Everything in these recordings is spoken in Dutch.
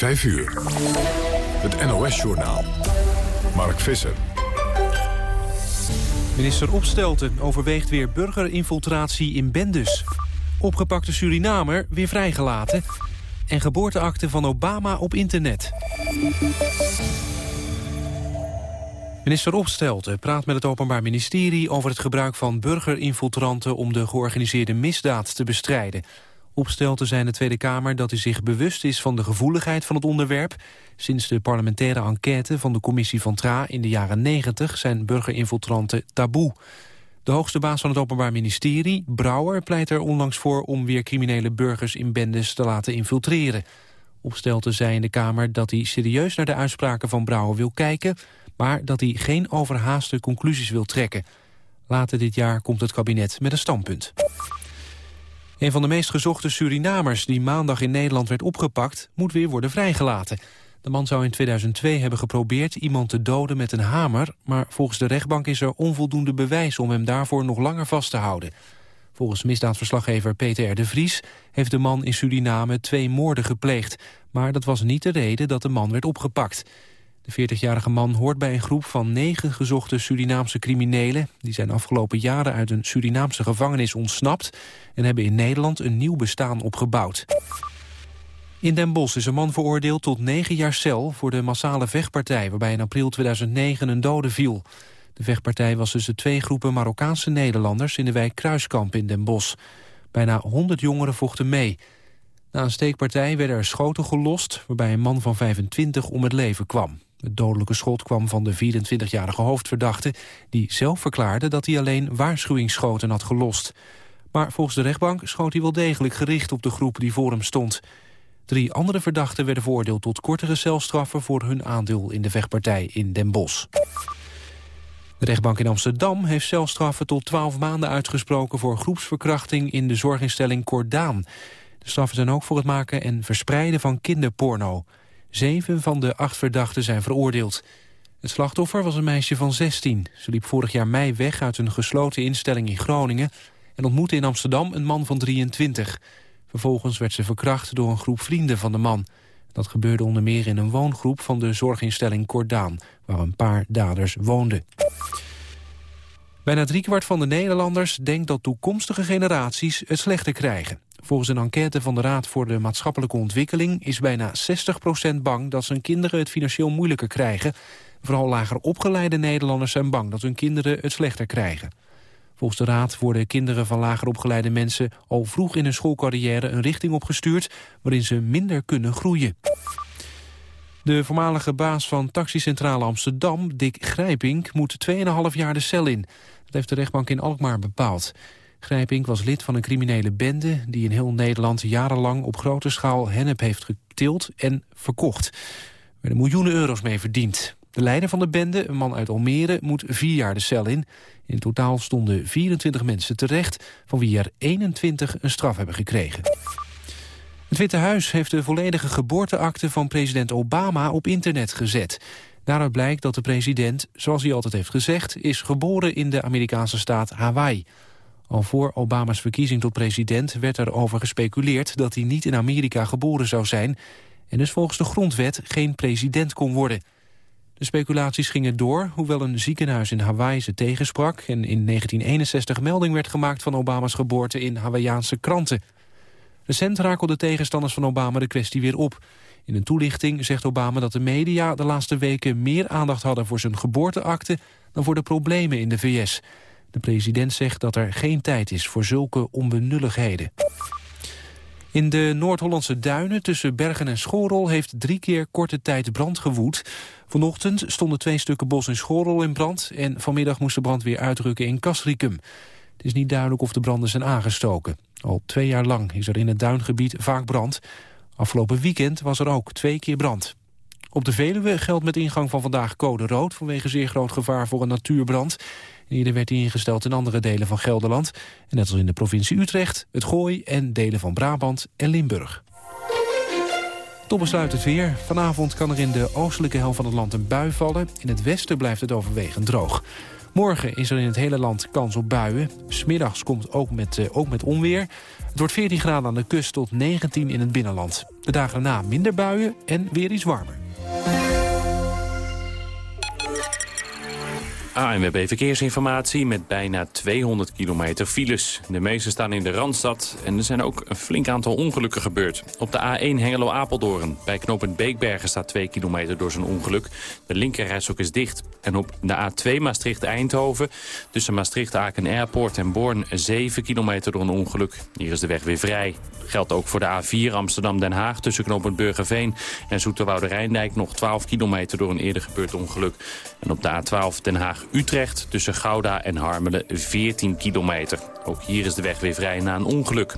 5 uur. Het NOS-journaal. Mark Visser. Minister Opstelten overweegt weer burgerinfiltratie in bendes. Opgepakte Surinamer weer vrijgelaten. En geboorteakte van Obama op internet. Minister Opstelten praat met het Openbaar Ministerie over het gebruik van burgerinfiltranten om de georganiseerde misdaad te bestrijden. Opstelten zijn de Tweede Kamer dat hij zich bewust is van de gevoeligheid van het onderwerp. Sinds de parlementaire enquête van de commissie van Tra in de jaren 90 zijn burgerinfiltranten taboe. De hoogste baas van het Openbaar Ministerie, Brouwer, pleit er onlangs voor om weer criminele burgers in bendes te laten infiltreren. Opstelten zei in de Kamer dat hij serieus naar de uitspraken van Brouwer wil kijken, maar dat hij geen overhaaste conclusies wil trekken. Later dit jaar komt het kabinet met een standpunt. Een van de meest gezochte Surinamers die maandag in Nederland werd opgepakt... moet weer worden vrijgelaten. De man zou in 2002 hebben geprobeerd iemand te doden met een hamer... maar volgens de rechtbank is er onvoldoende bewijs om hem daarvoor nog langer vast te houden. Volgens misdaadverslaggever Peter R. de Vries heeft de man in Suriname twee moorden gepleegd. Maar dat was niet de reden dat de man werd opgepakt. De 40-jarige man hoort bij een groep van negen gezochte Surinaamse criminelen. Die zijn afgelopen jaren uit een Surinaamse gevangenis ontsnapt... en hebben in Nederland een nieuw bestaan opgebouwd. In Den Bosch is een man veroordeeld tot negen jaar cel... voor de massale vechtpartij waarbij in april 2009 een dode viel. De vechtpartij was tussen twee groepen Marokkaanse Nederlanders... in de wijk Kruiskamp in Den Bosch. Bijna 100 jongeren vochten mee... Na een steekpartij werden er schoten gelost... waarbij een man van 25 om het leven kwam. Het dodelijke schot kwam van de 24-jarige hoofdverdachte... die zelf verklaarde dat hij alleen waarschuwingsschoten had gelost. Maar volgens de rechtbank schoot hij wel degelijk gericht op de groep die voor hem stond. Drie andere verdachten werden veroordeeld tot kortere celstraffen... voor hun aandeel in de vechtpartij in Den Bosch. De rechtbank in Amsterdam heeft celstraffen tot 12 maanden uitgesproken... voor groepsverkrachting in de zorginstelling Cordaan. De straffen zijn ook voor het maken en verspreiden van kinderporno. Zeven van de acht verdachten zijn veroordeeld. Het slachtoffer was een meisje van 16. Ze liep vorig jaar mei weg uit een gesloten instelling in Groningen... en ontmoette in Amsterdam een man van 23. Vervolgens werd ze verkracht door een groep vrienden van de man. Dat gebeurde onder meer in een woongroep van de zorginstelling Cordaan... waar een paar daders woonden. Bijna driekwart van de Nederlanders denkt dat toekomstige generaties het slechter krijgen. Volgens een enquête van de Raad voor de Maatschappelijke Ontwikkeling... is bijna 60% bang dat zijn kinderen het financieel moeilijker krijgen. Vooral lager opgeleide Nederlanders zijn bang dat hun kinderen het slechter krijgen. Volgens de Raad worden kinderen van lager opgeleide mensen... al vroeg in hun schoolcarrière een richting opgestuurd... waarin ze minder kunnen groeien. De voormalige baas van taxicentrale Amsterdam, Dick Grijpink... moet 2,5 jaar de cel in. Dat heeft de rechtbank in Alkmaar bepaald. Grijpink was lid van een criminele bende... die in heel Nederland jarenlang op grote schaal hennep heeft getild en verkocht. Er werden miljoenen euro's mee verdiend. De leider van de bende, een man uit Almere, moet vier jaar de cel in. In totaal stonden 24 mensen terecht... van wie er 21 een straf hebben gekregen. Het Witte Huis heeft de volledige geboorteakte van president Obama op internet gezet. Daaruit blijkt dat de president, zoals hij altijd heeft gezegd... is geboren in de Amerikaanse staat Hawaii. Al voor Obama's verkiezing tot president werd er over gespeculeerd... dat hij niet in Amerika geboren zou zijn... en dus volgens de grondwet geen president kon worden. De speculaties gingen door, hoewel een ziekenhuis in Hawaii ze tegensprak... en in 1961 melding werd gemaakt van Obama's geboorte in Hawaïaanse kranten. Recent rakelden tegenstanders van Obama de kwestie weer op. In een toelichting zegt Obama dat de media de laatste weken meer aandacht hadden voor zijn geboorteakte dan voor de problemen in de VS. De president zegt dat er geen tijd is voor zulke onbenulligheden. In de Noord-Hollandse duinen tussen Bergen en Schorel heeft drie keer korte tijd brand gewoed. Vanochtend stonden twee stukken bos in Schorel in brand... en vanmiddag moest de brand weer uitrukken in Castricum. Het is niet duidelijk of de branden zijn aangestoken. Al twee jaar lang is er in het duingebied vaak brand. Afgelopen weekend was er ook twee keer brand. Op de Veluwe geldt met ingang van vandaag code rood... vanwege zeer groot gevaar voor een natuurbrand. Eerder werd die ingesteld in andere delen van Gelderland. En net als in de provincie Utrecht, het Gooi en delen van Brabant en Limburg. Tot besluit het weer. Vanavond kan er in de oostelijke helft van het land een bui vallen. In het westen blijft het overwegend droog. Morgen is er in het hele land kans op buien. Smiddags komt ook met, uh, ook met onweer. Het wordt 14 graden aan de kust tot 19 in het binnenland. De dagen na minder buien en weer iets warmer. ANWB Verkeersinformatie met bijna 200 kilometer files. De meeste staan in de Randstad en er zijn ook een flink aantal ongelukken gebeurd. Op de A1 Hengelo-Apeldoorn. Bij knooppunt Beekbergen staat 2 kilometer door zijn ongeluk. De linkerrijstok is dicht. En op de A2 Maastricht-Eindhoven. Tussen Maastricht-Aken Airport en Born 7 kilometer door een ongeluk. Hier is de weg weer vrij. Geldt ook voor de A4 Amsterdam-Den Haag tussen knooppunt Burgerveen en Zoeterwoude-Rijndijk nog 12 kilometer door een eerder gebeurd ongeluk. En op de A12 Den Haag-Utrecht tussen Gouda en Harmelen 14 kilometer. Ook hier is de weg weer vrij na een ongeluk.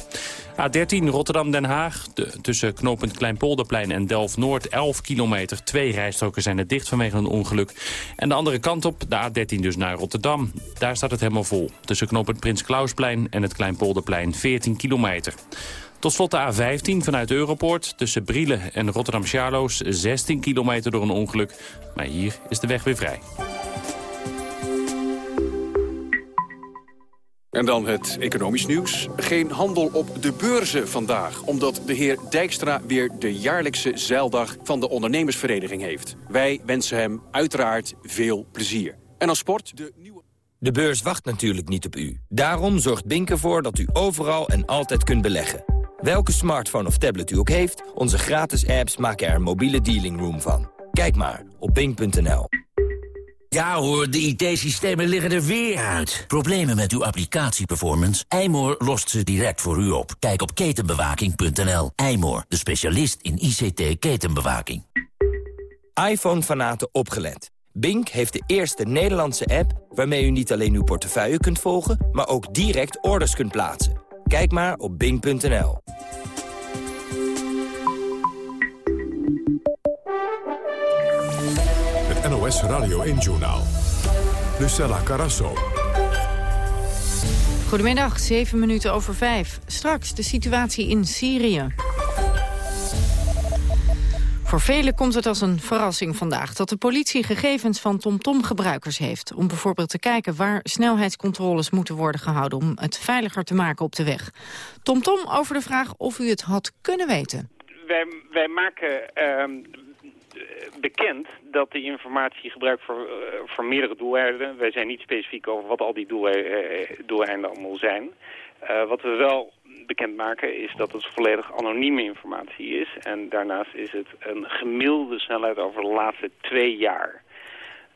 A13 Rotterdam-Den Haag, tussen knooppunt Kleinpolderplein en Delft-Noord 11 kilometer. Twee rijstroken zijn er dicht vanwege een ongeluk. En de andere kant op, de A13 dus naar Rotterdam. Daar staat het helemaal vol. Tussen knooppunt Prins Klausplein en het Kleinpolderplein 14 kilometer. Tot slot de A15 vanuit Europoort tussen Brielen en Rotterdam-Charloes 16 kilometer door een ongeluk. Maar hier is de weg weer vrij. En dan het economisch nieuws. Geen handel op de beurzen vandaag, omdat de heer Dijkstra weer de jaarlijkse zeildag van de ondernemersvereniging heeft. Wij wensen hem uiteraard veel plezier. En als sport de nieuwe... De beurs wacht natuurlijk niet op u. Daarom zorgt Bink ervoor dat u overal en altijd kunt beleggen. Welke smartphone of tablet u ook heeft, onze gratis apps maken er een mobiele dealing room van. Kijk maar op bing.nl. Ja hoor, de IT-systemen liggen er weer uit. Problemen met uw applicatieperformance? Eymoor lost ze direct voor u op. Kijk op ketenbewaking.nl. Eymoor, de specialist in ICT-ketenbewaking. iPhone-fanaten opgelet. Bink heeft de eerste Nederlandse app waarmee u niet alleen uw portefeuille kunt volgen... maar ook direct orders kunt plaatsen. Kijk maar op bing.nl. Het NOS Radio 1-journaal. Lucella Carasso. Goedemiddag, 7 minuten over 5. Straks de situatie in Syrië. Voor velen komt het als een verrassing vandaag dat de politie gegevens van TomTom-gebruikers heeft. Om bijvoorbeeld te kijken waar snelheidscontroles moeten worden gehouden om het veiliger te maken op de weg. TomTom over de vraag of u het had kunnen weten. Wij, wij maken ehm, bekend dat die informatie gebruikt voor, uh, voor meerdere doeleinden. Wij zijn niet specifiek over wat al die eh, doeleinden allemaal zijn. Uh, wat we wel bekendmaken is dat het volledig anonieme informatie is. En daarnaast is het een gemiddelde snelheid over de laatste twee jaar.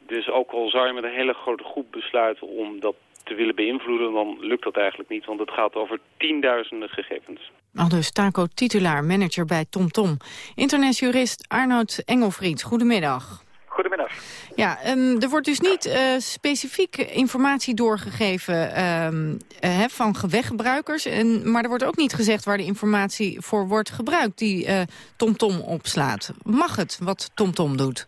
Dus ook al zou je met een hele grote groep besluiten om dat te willen beïnvloeden, dan lukt dat eigenlijk niet, want het gaat over tienduizenden gegevens. Al dus Taco titulaar, manager bij TomTom. Internetjurist Arnoud Engelfried, goedemiddag. Goedemiddag. Ja, um, er wordt dus niet uh, specifiek informatie doorgegeven um, uh, van weggebruikers. En, maar er wordt ook niet gezegd waar de informatie voor wordt gebruikt die uh, TomTom opslaat. Mag het wat TomTom doet?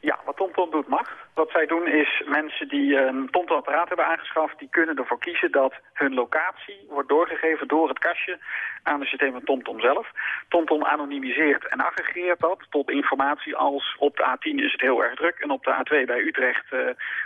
Ja, wat TomTom doet mag. Wat zij doen is mensen die een TomTom-apparaat hebben aangeschaft... die kunnen ervoor kiezen dat hun locatie wordt doorgegeven door het kastje aan het systeem van TomTom zelf. TomTom anonimiseert en aggregeert dat tot informatie als op de A10 is het heel erg druk... en op de A2 bij Utrecht uh,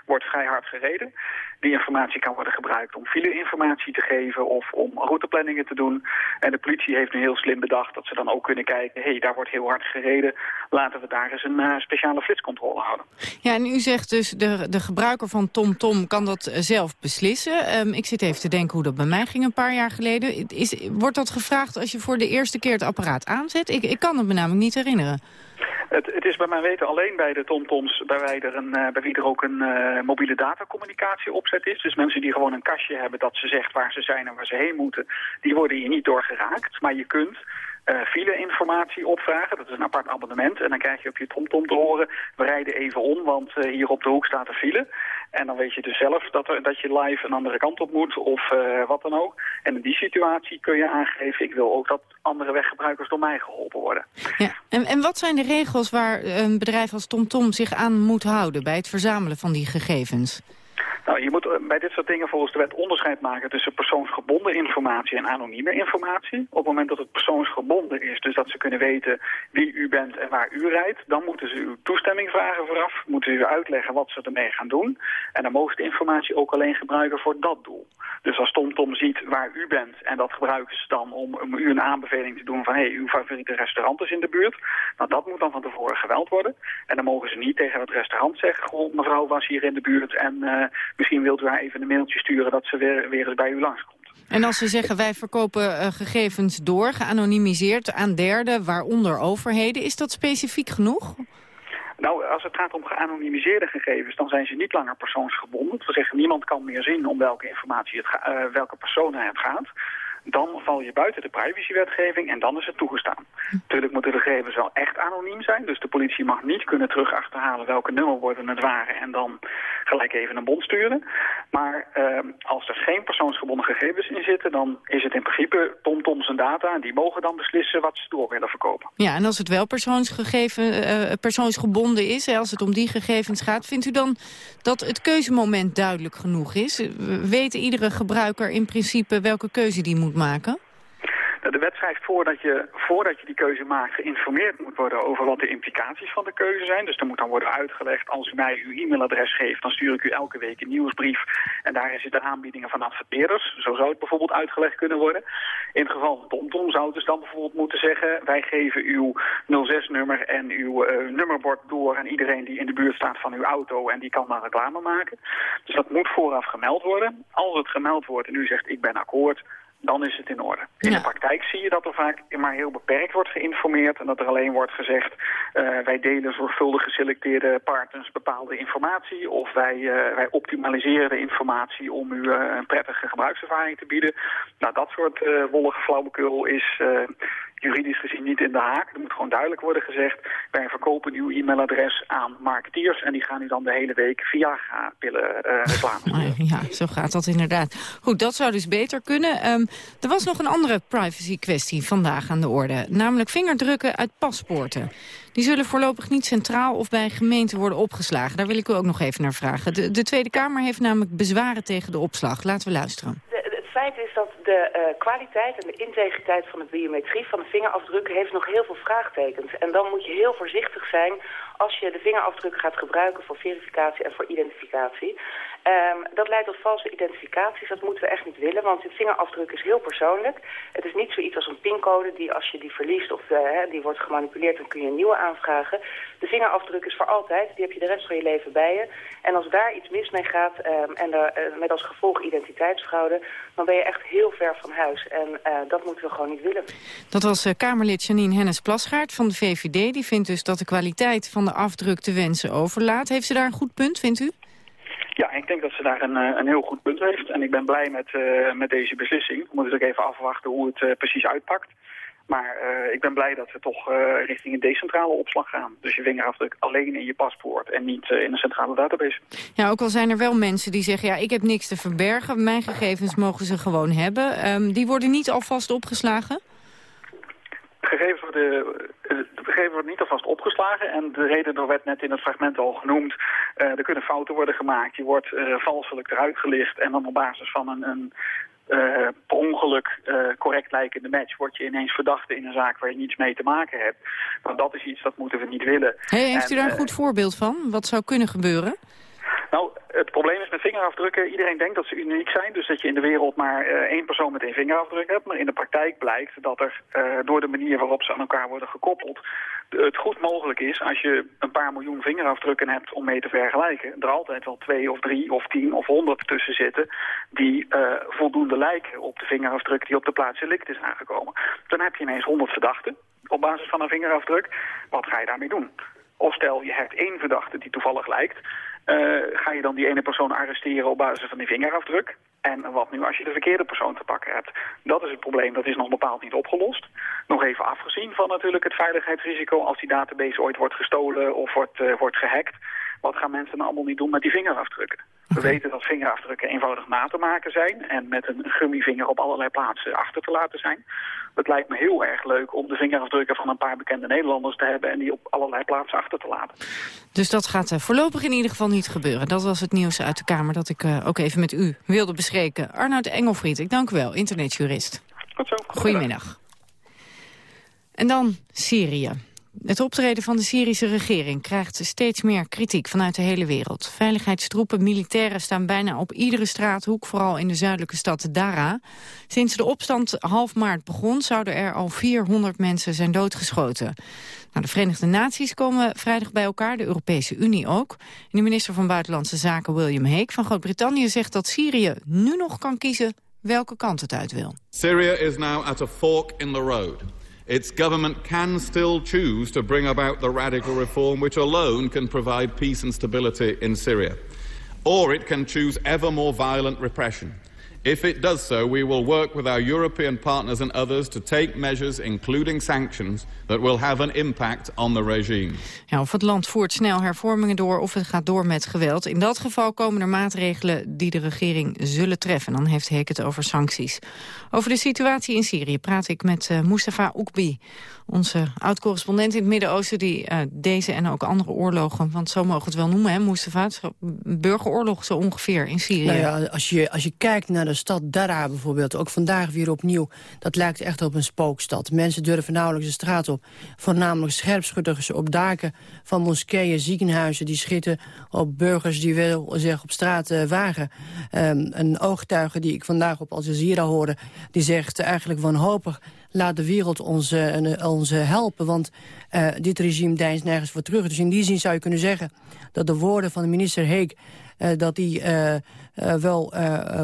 wordt vrij hard gereden. Die informatie kan worden gebruikt om file-informatie te geven of om routeplanningen te doen. En de politie heeft nu heel slim bedacht dat ze dan ook kunnen kijken... hé, hey, daar wordt heel hard gereden, laten we daar eens een uh, speciale flitscontrole houden. Ja, en u zegt dus de, de gebruiker van TomTom Tom kan dat zelf beslissen. Um, ik zit even te denken hoe dat bij mij ging een paar jaar geleden. Is, wordt dat gevraagd als je voor de eerste keer het apparaat aanzet? Ik, ik kan het me namelijk niet herinneren. Het, het, is bij mijn weten alleen bij de TomToms bij, er een, uh, bij wie er ook een uh, mobiele datacommunicatie opzet is. Dus mensen die gewoon een kastje hebben dat ze zegt waar ze zijn en waar ze heen moeten, die worden hier niet door geraakt. Maar je kunt uh, file-informatie opvragen. Dat is een apart abonnement. En dan krijg je op je TomTom te horen, we rijden even om, want uh, hier op de hoek staat een file. En dan weet je dus zelf dat, er, dat je live een andere kant op moet of uh, wat dan ook. En in die situatie kun je aangeven, ik wil ook dat andere weggebruikers door mij geholpen worden. Ja. En, en wat zijn de regels waar een bedrijf als TomTom zich aan moet houden bij het verzamelen van die gegevens? Nou, je moet bij dit soort dingen volgens de wet onderscheid maken tussen persoonsgebonden informatie en anonieme informatie. Op het moment dat het persoonsgebonden is, dus dat ze kunnen weten wie u bent en waar u rijdt, dan moeten ze uw toestemming vragen vooraf, moeten ze u uitleggen wat ze ermee gaan doen. En dan mogen ze de informatie ook alleen gebruiken voor dat doel. Dus als TomTom ziet waar u bent en dat gebruiken ze dan om, om u een aanbeveling te doen van hé, hey, uw favoriete restaurant is in de buurt. Nou, dat moet dan van tevoren geweld worden. En dan mogen ze niet tegen het restaurant zeggen, goh, mevrouw was hier in de buurt en uh, misschien wilt u haar even een mailtje sturen dat ze weer, weer eens bij u langskomt. En als ze zeggen wij verkopen uh, gegevens door, geanonimiseerd aan derden, waaronder overheden, is dat specifiek genoeg? Nou, als het gaat om geanonimiseerde gegevens, dan zijn ze niet langer persoonsgebonden. We zeggen, niemand kan meer zien om welke informatie het uh, welke personen het gaat dan val je buiten de privacywetgeving en dan is het toegestaan. Natuurlijk moeten de gegevens wel echt anoniem zijn, dus de politie mag niet kunnen terug achterhalen welke nummerborden het waren en dan gelijk even een bond sturen. Maar uh, als er geen persoonsgebonden gegevens in zitten, dan is het in principe TomTom zijn data en die mogen dan beslissen wat ze door willen verkopen. Ja, en als het wel persoonsgegeven, uh, persoonsgebonden is, als het om die gegevens gaat, vindt u dan dat het keuzemoment duidelijk genoeg is? Weet iedere gebruiker in principe welke keuze die moet maken? De wet schrijft voor dat je, voordat je die keuze maakt, geïnformeerd moet worden over wat de implicaties van de keuze zijn. Dus er moet dan worden uitgelegd, als u mij uw e-mailadres geeft, dan stuur ik u elke week een nieuwsbrief. En daarin zitten aanbiedingen van adverteerders. Zo zou het bijvoorbeeld uitgelegd kunnen worden. In het geval van TomTom zou het dus dan bijvoorbeeld moeten zeggen, wij geven uw 06-nummer en uw uh, nummerbord door aan iedereen die in de buurt staat van uw auto en die kan dan reclame maken. Dus dat moet vooraf gemeld worden. Als het gemeld wordt en u zegt ik ben akkoord, dan is het in orde. In de praktijk zie je dat er vaak maar heel beperkt wordt geïnformeerd... en dat er alleen wordt gezegd... Uh, wij delen zorgvuldig geselecteerde partners bepaalde informatie... of wij, uh, wij optimaliseren de informatie om u uh, een prettige gebruikservaring te bieden. Nou, dat soort wollige flauwekul is juridisch gezien niet in de haak. Er moet gewoon duidelijk worden gezegd... wij verkopen uw e-mailadres aan marketeers... en die gaan u dan de hele week Viagra-pillen uh, reclame Ja, zo gaat dat inderdaad. Goed, dat zou dus beter kunnen. Um, er was nog een andere privacy-kwestie vandaag aan de orde. Namelijk vingerdrukken uit paspoorten. Die zullen voorlopig niet centraal of bij gemeenten worden opgeslagen. Daar wil ik u ook nog even naar vragen. De Tweede Kamer heeft namelijk bezwaren tegen de opslag. Laten we luisteren feit is dat de uh, kwaliteit en de integriteit van de biometrie van de vingerafdrukken heeft nog heel veel vraagtekens. En dan moet je heel voorzichtig zijn als je de vingerafdruk gaat gebruiken voor verificatie en voor identificatie. Um, dat leidt tot valse identificaties. Dat moeten we echt niet willen, want een vingerafdruk is heel persoonlijk. Het is niet zoiets als een pincode die als je die verliest of uh, die wordt gemanipuleerd, dan kun je een nieuwe aanvragen. De vingerafdruk is voor altijd. Die heb je de rest van je leven bij je. En als daar iets mis mee gaat um, en daar, uh, met als gevolg identiteitsfraude, dan ben je echt heel ver van huis. En uh, dat moeten we gewoon niet willen. Dat was Kamerlid Janine Hennis-Plasgaard van de VVD. Die vindt dus dat de kwaliteit van de afdruk te wensen overlaat. Heeft ze daar een goed punt, vindt u? Ja, ik denk dat ze daar een, een heel goed punt heeft. En ik ben blij met, uh, met deze beslissing. We moeten ook even afwachten hoe het uh, precies uitpakt. Maar ik ben blij dat we toch richting een decentrale opslag gaan. Dus je vingerafdruk alleen in je paspoort en niet in een centrale database. Ja, ook al zijn er wel mensen die zeggen... ja, ik heb niks te verbergen, mijn gegevens mogen ze gewoon hebben. Um, die worden niet alvast opgeslagen? Gegevens worden, de gegevens worden niet alvast opgeslagen. En de reden door werd net in het fragment al genoemd. Uh, er kunnen fouten worden gemaakt. Je wordt uh, valselijk eruit gelicht. En dan op basis van een, een uh, per ongeluk uh, correct lijkende match... word je ineens verdachte in een zaak waar je niets mee te maken hebt. Want dat is iets dat moeten we niet willen. Hey, heeft en, u daar een goed voorbeeld van? Wat zou kunnen gebeuren? Nou, het probleem is met vingerafdrukken, iedereen denkt dat ze uniek zijn. Dus dat je in de wereld maar uh, één persoon met één vingerafdruk hebt. Maar in de praktijk blijkt dat er uh, door de manier waarop ze aan elkaar worden gekoppeld... het goed mogelijk is als je een paar miljoen vingerafdrukken hebt om mee te vergelijken... er altijd wel twee of drie of tien of honderd tussen zitten... die uh, voldoende lijken op de vingerafdruk die op de plaats delict is aangekomen. Dan heb je ineens honderd verdachten op basis van een vingerafdruk. Wat ga je daarmee doen? Of stel, je hebt één verdachte die toevallig lijkt... Uh, ga je dan die ene persoon arresteren op basis van die vingerafdruk? En wat nu als je de verkeerde persoon te pakken hebt? Dat is het probleem, dat is nog bepaald niet opgelost. Nog even afgezien van natuurlijk het veiligheidsrisico als die database ooit wordt gestolen of wordt, uh, wordt gehackt. Wat gaan mensen dan allemaal niet doen met die vingerafdrukken? We weten dat vingerafdrukken eenvoudig na te maken zijn en met een gummivinger op allerlei plaatsen achter te laten zijn. Het lijkt me heel erg leuk om de vingerafdrukken van een paar bekende Nederlanders te hebben en die op allerlei plaatsen achter te laten. Dus dat gaat uh, voorlopig in ieder geval niet gebeuren. Dat was het nieuws uit de Kamer dat ik uh, ook even met u wilde bespreken. Arnoud Engelfried, ik dank u wel, internetjurist. Goed zo. Goedemiddag. En dan Syrië. Het optreden van de Syrische regering krijgt steeds meer kritiek vanuit de hele wereld. Veiligheidstroepen, militairen staan bijna op iedere straathoek, vooral in de zuidelijke stad Dara. Sinds de opstand half maart begon, zouden er al 400 mensen zijn doodgeschoten. Nou, de Verenigde Naties komen vrijdag bij elkaar, de Europese Unie ook. En de minister van Buitenlandse Zaken William Hague van Groot-Brittannië zegt dat Syrië nu nog kan kiezen welke kant het uit wil. Syria is now at a fork in the road. Its government can still choose to bring about the radical reform which alone can provide peace and stability in Syria. Or it can choose ever more violent repression. If it does so, we will work with our European partners and others to take measures, including sanctions, that will have an impact on the regime. Ja, of het land voert snel hervormingen door of het gaat door met geweld. In dat geval komen er maatregelen die de regering zullen treffen. Dan heeft Heek het over sancties. Over de situatie in Syrië praat ik met uh, Mustafa Oekbi. Onze oud-correspondent in het Midden-Oosten... die uh, deze en ook andere oorlogen, want zo mogen we het wel noemen, hè, Mustafa? Burgeroorlog zo ongeveer in Syrië. Nou ja, als je, als je kijkt naar de stad Dara bijvoorbeeld, ook vandaag weer opnieuw... dat lijkt echt op een spookstad. Mensen durven nauwelijks de straat op. Voornamelijk scherpschutters op daken van moskeeën, ziekenhuizen... die schieten op burgers die wil zich op straat uh, wagen. Um, een oogtuige die ik vandaag op Al Jazeera hoorde... die zegt eigenlijk wanhopig laat de wereld ons, uh, ons helpen. Want dit regime deinst nergens voor terug. Dus in die zin zou je kunnen zeggen dat de woorden van de minister Heek... Dat die wel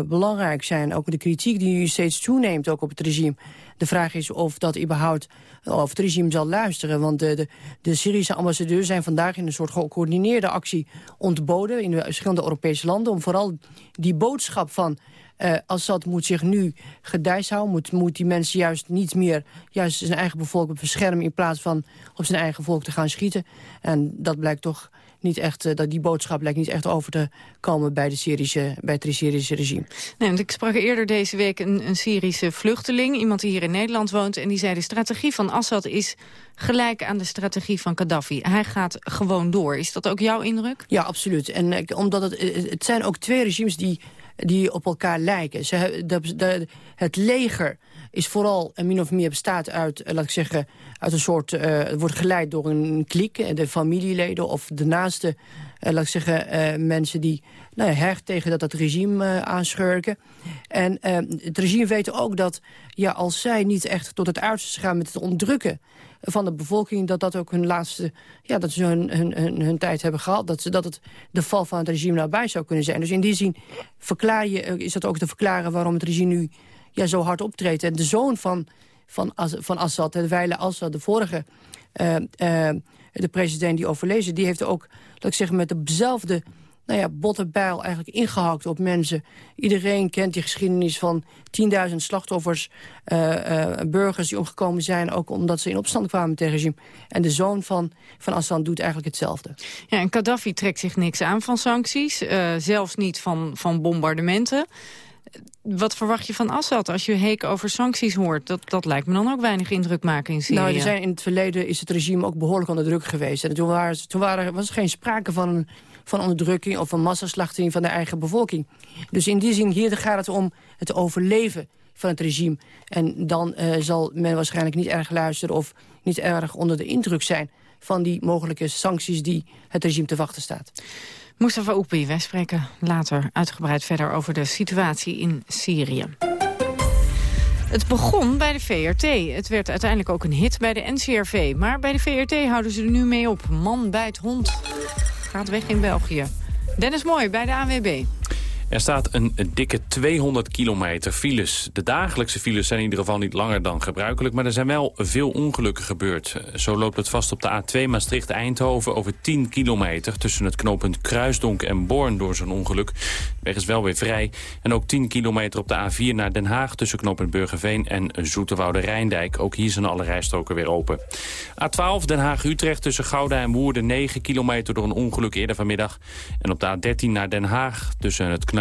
belangrijk zijn. Ook de kritiek die nu steeds toeneemt ook op het regime. De vraag is of dat überhaupt of het regime zal luisteren. Want de, de, de Syrische ambassadeurs zijn vandaag in een soort gecoördineerde actie ontboden... in de verschillende Europese landen om vooral die boodschap van... Uh, Assad moet zich nu gedijs houden. Moet, moet die mensen juist niet meer juist zijn eigen bevolking beschermen... in plaats van op zijn eigen volk te gaan schieten. En dat blijkt toch niet echt, uh, dat die boodschap lijkt niet echt over te komen bij, de Syrische, bij het Syrische regime. Nee, want ik sprak eerder deze week een, een Syrische vluchteling, iemand die hier in Nederland woont, en die zei de strategie van Assad is gelijk aan de strategie van Gaddafi. Hij gaat gewoon door. Is dat ook jouw indruk? Ja, absoluut. En uh, omdat het, het zijn ook twee regimes die die op elkaar lijken. Ze, de, het leger is vooral min of meer bestaat uit, laat ik zeggen, uit een soort, uh, wordt geleid door een kliek, de familieleden of de naaste, laat ik zeggen, mensen die nou ja, hecht tegen dat, dat regime aanschurken. En het regime weet ook dat ja, als zij niet echt tot het uiterste gaan met het onderdrukken van de bevolking... dat dat ook hun laatste, ja, dat ze hun, hun, hun, hun tijd hebben gehad. Dat, ze, dat het de val van het regime nabij zou kunnen zijn. Dus in die zin verklaar je, is dat ook te verklaren waarom het regime nu ja, zo hard optreedt. En de zoon van, van, van Assad, de Weile Assad, de vorige... Uh, uh, de president die overlezen, die heeft ook, laat ik zeggen, met dezelfde nou ja, bottenbijl eigenlijk ingehakt op mensen. Iedereen kent die geschiedenis van 10.000 slachtoffers, uh, uh, burgers die omgekomen zijn... ook omdat ze in opstand kwamen tegen regime. En de zoon van, van Assad doet eigenlijk hetzelfde. Ja, en Gaddafi trekt zich niks aan van sancties, uh, zelfs niet van, van bombardementen. Wat verwacht je van Assad als je Heek over sancties hoort? Dat, dat lijkt me dan ook weinig indruk maken in Syrië. Nou, er zijn, in het verleden is het regime ook behoorlijk onder druk geweest. En toen, waren, toen waren, was er geen sprake van een van onderdrukking of een massaslachting van de eigen bevolking. Dus in die zin, hier gaat het om het overleven van het regime. En dan uh, zal men waarschijnlijk niet erg luisteren of niet erg onder de indruk zijn van die mogelijke sancties die het regime te wachten staat. Mustafa Oepi, wij spreken later uitgebreid verder over de situatie in Syrië. Het begon bij de VRT. Het werd uiteindelijk ook een hit bij de NCRV. Maar bij de VRT houden ze er nu mee op. Man bijt hond gaat weg in België. Dennis Mooi bij de ANWB. Er staat een dikke 200 kilometer files. De dagelijkse files zijn in ieder geval niet langer dan gebruikelijk... maar er zijn wel veel ongelukken gebeurd. Zo loopt het vast op de A2 Maastricht-Eindhoven over 10 kilometer... tussen het knooppunt Kruisdonk en Born door zo'n ongeluk. De weg is wel weer vrij. En ook 10 kilometer op de A4 naar Den Haag... tussen knooppunt Burgerveen en Zoeterwoude-Rijndijk. Ook hier zijn alle rijstroken weer open. A12 Den Haag-Utrecht tussen Gouda en Woerden... 9 kilometer door een ongeluk eerder vanmiddag. En op de A13 naar Den Haag tussen het knooppunt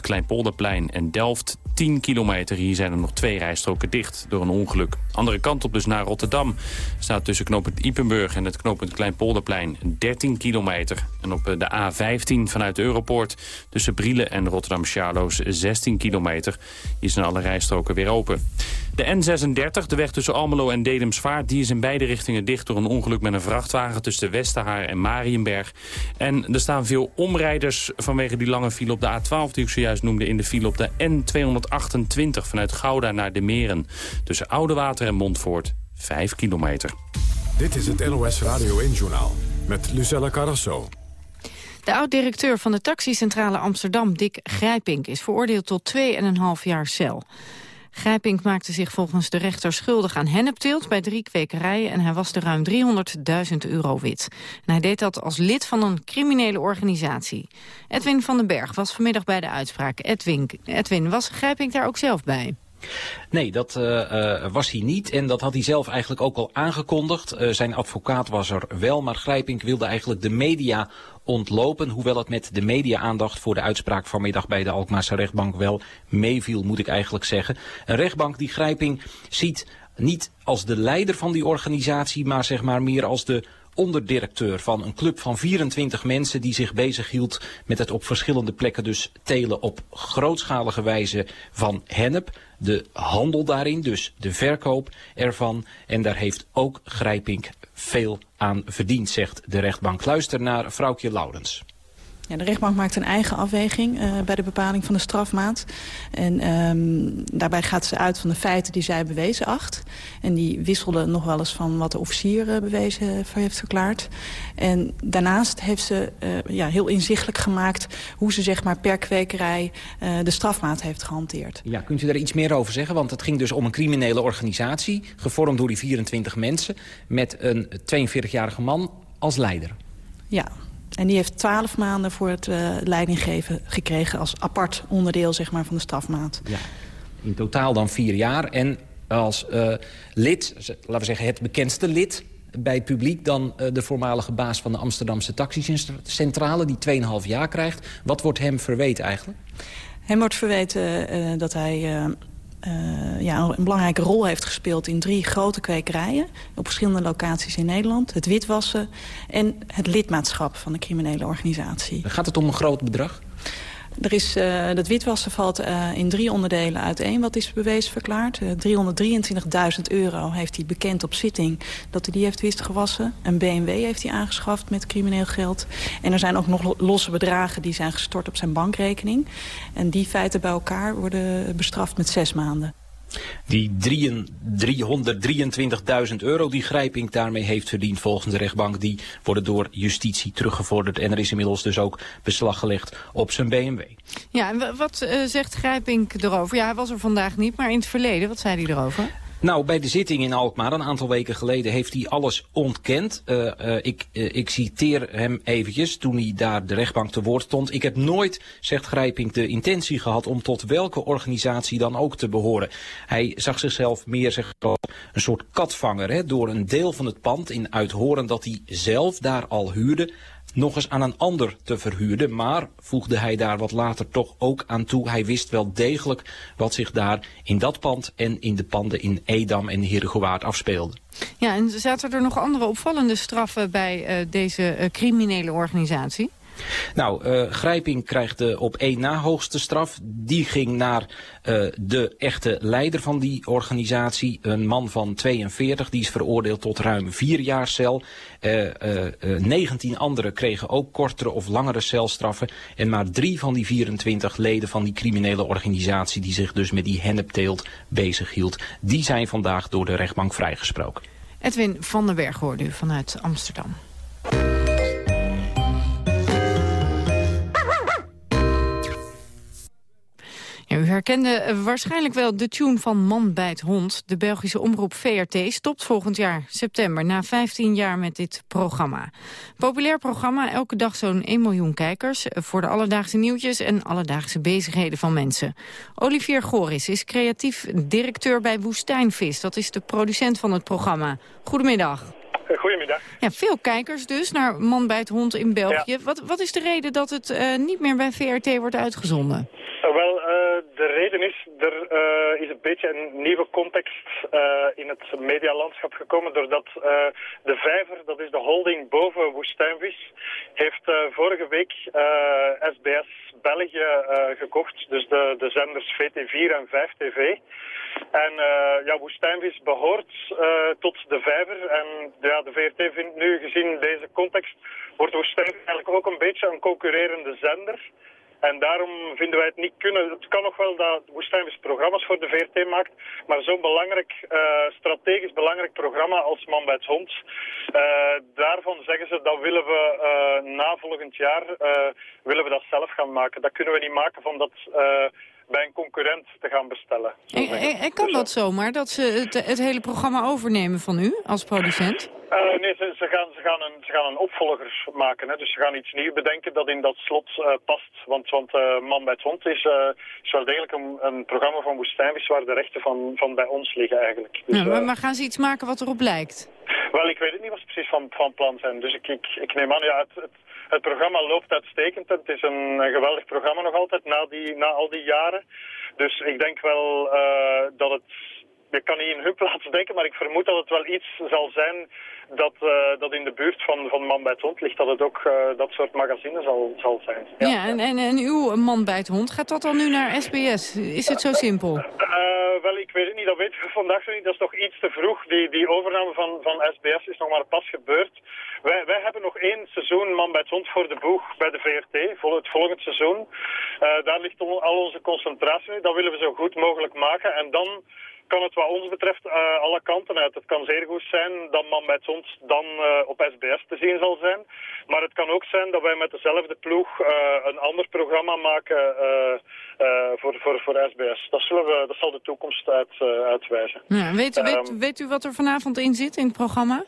Kleinpolderplein en Delft 10 kilometer. Hier zijn er nog twee rijstroken dicht door een ongeluk. Andere kant op dus naar Rotterdam staat tussen knooppunt Ipenburg en het knooppunt Kleinpolderplein 13 kilometer. En op de A15 vanuit de Europoort tussen Brielen en Rotterdam-Charloes 16 kilometer. Hier zijn alle rijstroken weer open. De N36, de weg tussen Almelo en Dedemsvaart... die is in beide richtingen dicht door een ongeluk met een vrachtwagen... tussen Westerhaar en Marienberg. En er staan veel omrijders vanwege die lange file op de A12... die ik zojuist noemde in de file op de N228 vanuit Gouda naar de Meren. Tussen Oudewater en Montfoort, 5 kilometer. Dit is het NOS Radio 1-journaal met Lucella Carrasso. De oud-directeur van de taxicentrale Amsterdam, Dick Grijpink... is veroordeeld tot 2,5 jaar cel. Grijpink maakte zich volgens de rechter schuldig aan hennepteelt bij drie kwekerijen en hij was de ruim 300.000 euro wit. En hij deed dat als lid van een criminele organisatie. Edwin van den Berg was vanmiddag bij de uitspraak. Edwin, Edwin was Grijpink daar ook zelf bij? Nee, dat uh, was hij niet. En dat had hij zelf eigenlijk ook al aangekondigd. Uh, zijn advocaat was er wel, maar Grijpink wilde eigenlijk de media ontlopen. Hoewel het met de media-aandacht voor de uitspraak vanmiddag bij de Alkmaarse rechtbank wel meeviel, moet ik eigenlijk zeggen. Een rechtbank die Grijping ziet niet als de leider van die organisatie, maar zeg maar meer als de onderdirecteur van een club van 24 mensen die zich bezighield met het op verschillende plekken dus telen op grootschalige wijze van hennep. De handel daarin, dus de verkoop ervan. En daar heeft ook Grijpink veel aan verdiend, zegt de rechtbank. Luister naar vrouwtje Laurens. Ja, de rechtbank maakt een eigen afweging uh, bij de bepaling van de strafmaat. En um, daarbij gaat ze uit van de feiten die zij bewezen acht. En die wisselden nog wel eens van wat de officier uh, bewezen heeft verklaard. En daarnaast heeft ze uh, ja, heel inzichtelijk gemaakt... hoe ze zeg maar, per kwekerij de strafmaat heeft gehanteerd. Ja, kunt u daar iets meer over zeggen? Want het ging dus om een criminele organisatie... gevormd door die 24 mensen... met een 42-jarige man als leider. Ja, en die heeft twaalf maanden voor het uh, leidinggeven gekregen... als apart onderdeel zeg maar, van de strafmaat. Ja. In totaal dan vier jaar. En als uh, lid, laten we zeggen het bekendste lid bij het publiek... dan uh, de voormalige baas van de Amsterdamse taxicentrale... die 2,5 jaar krijgt. Wat wordt hem verweten eigenlijk? Hem wordt verweten dat hij uh, ja, een belangrijke rol heeft gespeeld in drie grote kwekerijen... op verschillende locaties in Nederland. Het witwassen en het lidmaatschap van de criminele organisatie. Gaat het om een groot bedrag? Er is, uh, dat witwassen valt uh, in drie onderdelen uiteen, wat is bewezen verklaard. Uh, 323.000 euro heeft hij bekend op zitting dat hij die heeft wist gewassen. Een BMW heeft hij aangeschaft met crimineel geld. En er zijn ook nog losse bedragen die zijn gestort op zijn bankrekening. En die feiten bij elkaar worden bestraft met zes maanden. Die 323.000 euro die Grijping daarmee heeft verdiend volgens de rechtbank... die worden door justitie teruggevorderd. En er is inmiddels dus ook beslag gelegd op zijn BMW. Ja, en wat uh, zegt Grijping erover? Ja, hij was er vandaag niet, maar in het verleden, wat zei hij erover? Nou, bij de zitting in Alkmaar een aantal weken geleden heeft hij alles ontkend. Uh, uh, ik, uh, ik citeer hem eventjes toen hij daar de rechtbank te woord stond. Ik heb nooit, zegt Grijping, de intentie gehad om tot welke organisatie dan ook te behoren. Hij zag zichzelf meer zeg, een soort katvanger hè, door een deel van het pand in uithoren dat hij zelf daar al huurde nog eens aan een ander te verhuurden. Maar, voegde hij daar wat later toch ook aan toe, hij wist wel degelijk wat zich daar in dat pand en in de panden in Edam en Herengewaard afspeelde. Ja, en zaten er nog andere opvallende straffen bij uh, deze uh, criminele organisatie? Nou, uh, Grijping krijgt de op één na hoogste straf. Die ging naar uh, de echte leider van die organisatie. Een man van 42, die is veroordeeld tot ruim vier jaar cel. Uh, 19 anderen kregen ook kortere of langere celstraffen. En maar drie van die 24 leden van die criminele organisatie... die zich dus met die hennepteelt bezighield... die zijn vandaag door de rechtbank vrijgesproken. Edwin van den Berg hoorde u vanuit Amsterdam. Herkende eh, waarschijnlijk wel de tune van Man bij het hond. De Belgische omroep VRT stopt volgend jaar september... na 15 jaar met dit programma. Populair programma, elke dag zo'n 1 miljoen kijkers... Eh, voor de alledaagse nieuwtjes en alledaagse bezigheden van mensen. Olivier Goris is creatief directeur bij Woestijnvis. Dat is de producent van het programma. Goedemiddag. Eh, goedemiddag. Ja, veel kijkers dus naar Man bij het hond in België. Wat, wat is de reden dat het uh, niet meer bij VRT wordt uitgezonden? Uh, wel, de reden is, er is een beetje een nieuwe context in het medialandschap gekomen. Doordat de Vijver, dat is de holding boven Woestijnvis, heeft vorige week SBS België gekocht. Dus de, de zenders VT4 en 5TV. En ja, Woestijnvis behoort tot de vijver. En ja, de VRT vindt nu, gezien deze context, wordt Woestijnvis eigenlijk ook een beetje een concurrerende zender. En daarom vinden wij het niet kunnen. Het kan nog wel dat Woestijnvis programma's voor de VRT maakt, maar zo'n belangrijk, uh, strategisch belangrijk programma als Man bij het Hond, daarvan zeggen ze dat willen we na volgend jaar willen we dat zelf gaan maken. Dat kunnen we niet maken van dat bij een concurrent te gaan bestellen. En, en, kan dus, dat zomaar, dat ze het, het, hele programma overnemen van u als producent? Uh, nee, ze, ze, gaan, ze, gaan een, ze gaan een opvolger maken. Hè. Dus ze gaan iets nieuws bedenken dat in dat slot uh, past. Want, want uh, Man bij het Hond is, is wel degelijk een, een, programma van Woestijnvis... waar de rechten van, van bij ons liggen eigenlijk. Dus, maar, maar, gaan ze iets maken wat erop lijkt? Wel, ik weet het niet wat ze precies van, van plan zijn. Dus ik, ik, ik neem aan, ja, het, het het programma loopt uitstekend. Het is een, geweldig programma nog altijd na, die, na al die jaren. Dus ik denk wel uh, dat het... Ik kan niet in hun plaats denken, maar ik vermoed dat het wel iets zal zijn dat, uh, dat in de buurt van, van Man bij het Hond ligt. Dat het ook uh, dat soort magazines zal, zal zijn. Ja, ja en, en, en uw Man bij het Hond, gaat dat dan nu naar SBS? Is het zo simpel? wel, ik weet het niet. Dat weten we vandaag zo niet. Dat is toch iets te vroeg. Die, die overname van, van SBS is nog maar pas gebeurd. Wij, wij hebben nog één seizoen Man bij het Hond voor de boeg bij de VRT, voor het volgende seizoen. Daar ligt al onze concentratie. Dat willen we zo goed mogelijk maken. En dan kan het wat ons betreft uh, alle kanten uit. Het kan zeer goed zijn dat Man het Hond dan uh, op SBS te zien zal zijn. Maar het kan ook zijn dat wij met dezelfde ploeg een ander programma maken voor, voor, voor SBS. Dat, zullen we, dat zal de toekomst uit, uitwijzen. Ja, weet, weet, weet u wat er vanavond in zit in het programma?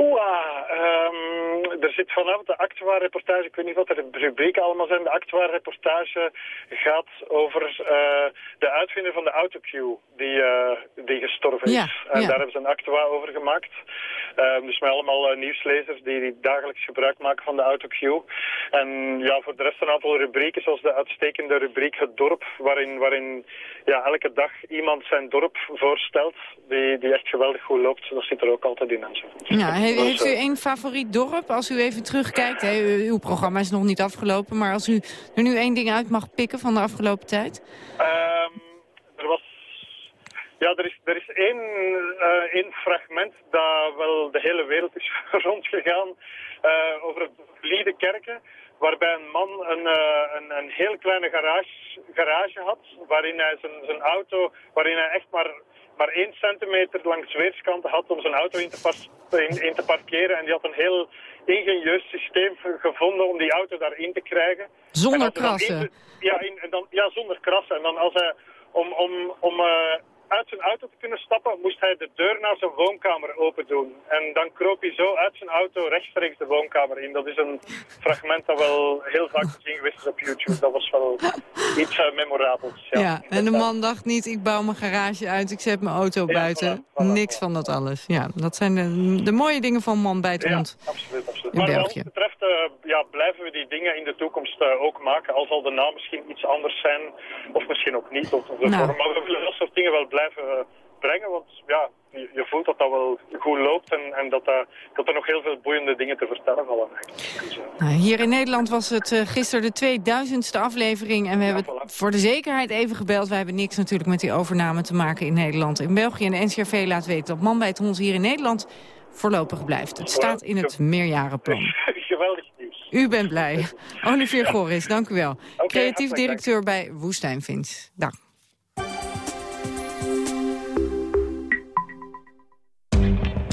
Oeh, um, er zit vanavond de actuaarreportage, ik weet niet wat de rubrieken allemaal zijn. De actuaarreportage gaat over uh, de uitvinder van de autocue die, uh, die gestorven ja, is. En ja. daar hebben ze een actua over gemaakt. Um, dus met allemaal uh, nieuwslezers die, die, dagelijks gebruik maken van de autocue. En ja, voor de rest een aantal rubrieken, zoals de uitstekende rubriek Het Dorp, waarin, waarin ja, elke dag iemand zijn dorp voorstelt, die, die echt geweldig goed loopt. Dat zit er ook altijd in en zo. Ja, heeft u één favoriet dorp als u even terugkijkt? He, uw programma is nog niet afgelopen, maar als u er nu één ding uit mag pikken van de afgelopen tijd? Um, er was... Ja, er is, er is één, uh, één fragment dat wel de hele wereld is rondgegaan uh, over het Liedekerken waarbij een man een, uh, een, een heel kleine garage, garage had, waarin hij zijn, zijn auto, waarin hij echt maar maar één centimeter langs weerskanten had om zijn auto in te, in, in te, parkeren. En die had een heel ingenieus systeem gevonden om die auto daarin te krijgen. Zonder krassen? ja, in, dan, ja, zonder krassen. En dan als hij, om, om, om uh, uit zijn auto te kunnen stappen, moest hij de deur naar zijn woonkamer open doen. En dan kroop hij zo uit zijn auto rechtstreeks de woonkamer in. Dat is een fragment dat wel heel vaak te zien geweest is op YouTube. Dat was wel iets uh, memorabels. Ja, ja en de man dacht niet, ik bouw mijn garage uit, ik zet mijn auto ja, buiten. Voilà, voilà, Niks van dat alles. Ja, dat zijn de, de mooie dingen van man bij het ja, hond. absoluut, absoluut. In maar België. wat ons betreft uh, ja, blijven we die dingen in de toekomst uh, ook maken. Al zal de naam misschien iets anders zijn, of misschien ook niet. Of Nou. vorm. Maar we willen dat soort dingen wel blijven uh, brengen, want ja, je, je, voelt dat dat wel goed loopt en, en dat, uh, dat er nog heel veel boeiende dingen te vertellen vallen. Dus, uh, Nou, hier in Nederland was het uh, gisteren de 2000ste aflevering. En we hebben voilà. voor de zekerheid even gebeld. Wij hebben niks natuurlijk met die overname te maken in Nederland. In België en de NCRV laat weten dat Man bij het Hond hier in Nederland voorlopig blijft. Het staat in het meerjarenplan. Geweldig nieuws. U bent blij. Olivier Goris, dank u wel. Creatief directeur bij Woestijnvins. Dag.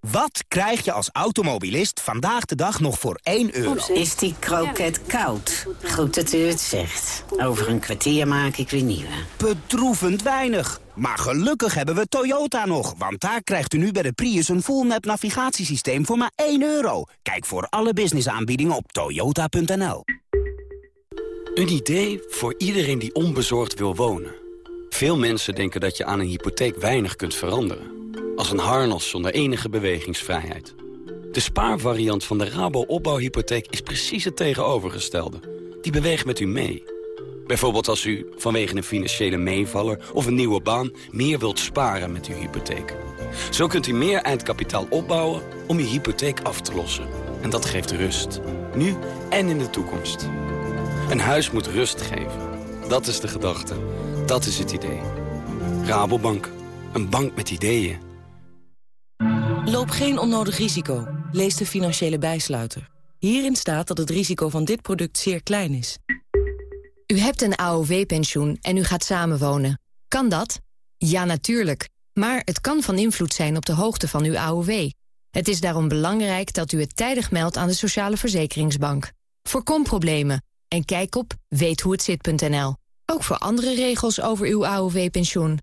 Wat krijg je als automobilist vandaag de dag nog voor 1 euro? Is die kroket koud? Goed dat u het zegt. Over een kwartier maak ik weer nieuwe. Bedroevend weinig. Maar gelukkig hebben we Toyota nog. Want daar krijgt u nu bij de Prius een full-map navigatiesysteem voor maar 1 euro. Kijk voor alle businessaanbiedingen op toyota.nl. Een idee voor iedereen die onbezorgd wil wonen. Veel mensen denken dat je aan een hypotheek weinig kunt veranderen. Als een harnas zonder enige bewegingsvrijheid. De spaarvariant van de Rabo opbouwhypotheek is precies het tegenovergestelde. Die beweegt met u mee. Bijvoorbeeld als u vanwege een financiële meevaller of een nieuwe baan... meer wilt sparen met uw hypotheek. Zo kunt u meer eindkapitaal opbouwen om uw hypotheek af te lossen. En dat geeft rust. Nu en in de toekomst. Een huis moet rust geven. Dat is de gedachte. Dat is het idee. Rabobank. Een bank met ideeën. Loop geen onnodig risico. Lees de financiële bijsluiter. Hierin staat dat het risico van dit product zeer klein is. U hebt een AOW-pensioen en u gaat samenwonen. Kan dat? Ja, natuurlijk. Maar het kan van invloed zijn op de hoogte van uw AOW. Het is daarom belangrijk dat u het tijdig meldt aan de Sociale Verzekeringsbank. Voorkom problemen en kijk op weethoehetzit.nl. Ook voor andere regels over uw AOW-pensioen.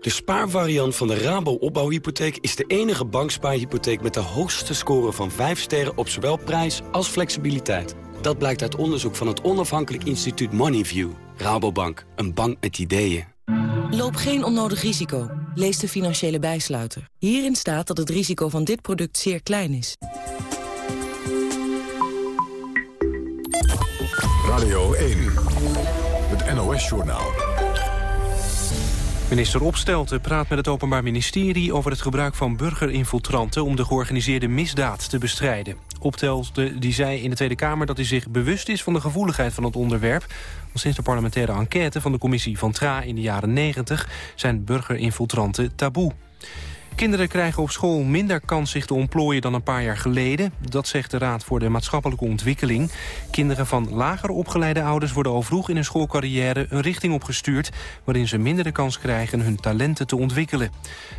De spaarvariant van de Rabo opbouwhypotheek is de enige bankspaarhypotheek met de hoogste score van 5 sterren op zowel prijs als flexibiliteit. Dat blijkt uit onderzoek van het onafhankelijk instituut Moneyview. Rabobank, een bank met ideeën. Loop geen onnodig risico. Lees de financiële bijsluiter. Hierin staat dat het risico van dit product zeer klein is. Radio 1, het NOS-journaal. Minister Opstelten praat met het Openbaar Ministerie over het gebruik van burgerinfiltranten om de georganiseerde misdaad te bestrijden. Opstelten die zei in de Tweede Kamer dat hij zich bewust is van de gevoeligheid van het onderwerp. Want sinds de parlementaire enquête van de commissie Van Tra in de jaren 90 zijn burgerinfiltranten taboe. Kinderen krijgen op school minder kans zich te ontplooien dan een paar jaar geleden. Dat zegt de Raad voor de Maatschappelijke Ontwikkeling. Kinderen van lager opgeleide ouders worden al vroeg in hun schoolcarrière een richting opgestuurd... waarin ze minder de kans krijgen hun talenten te ontwikkelen.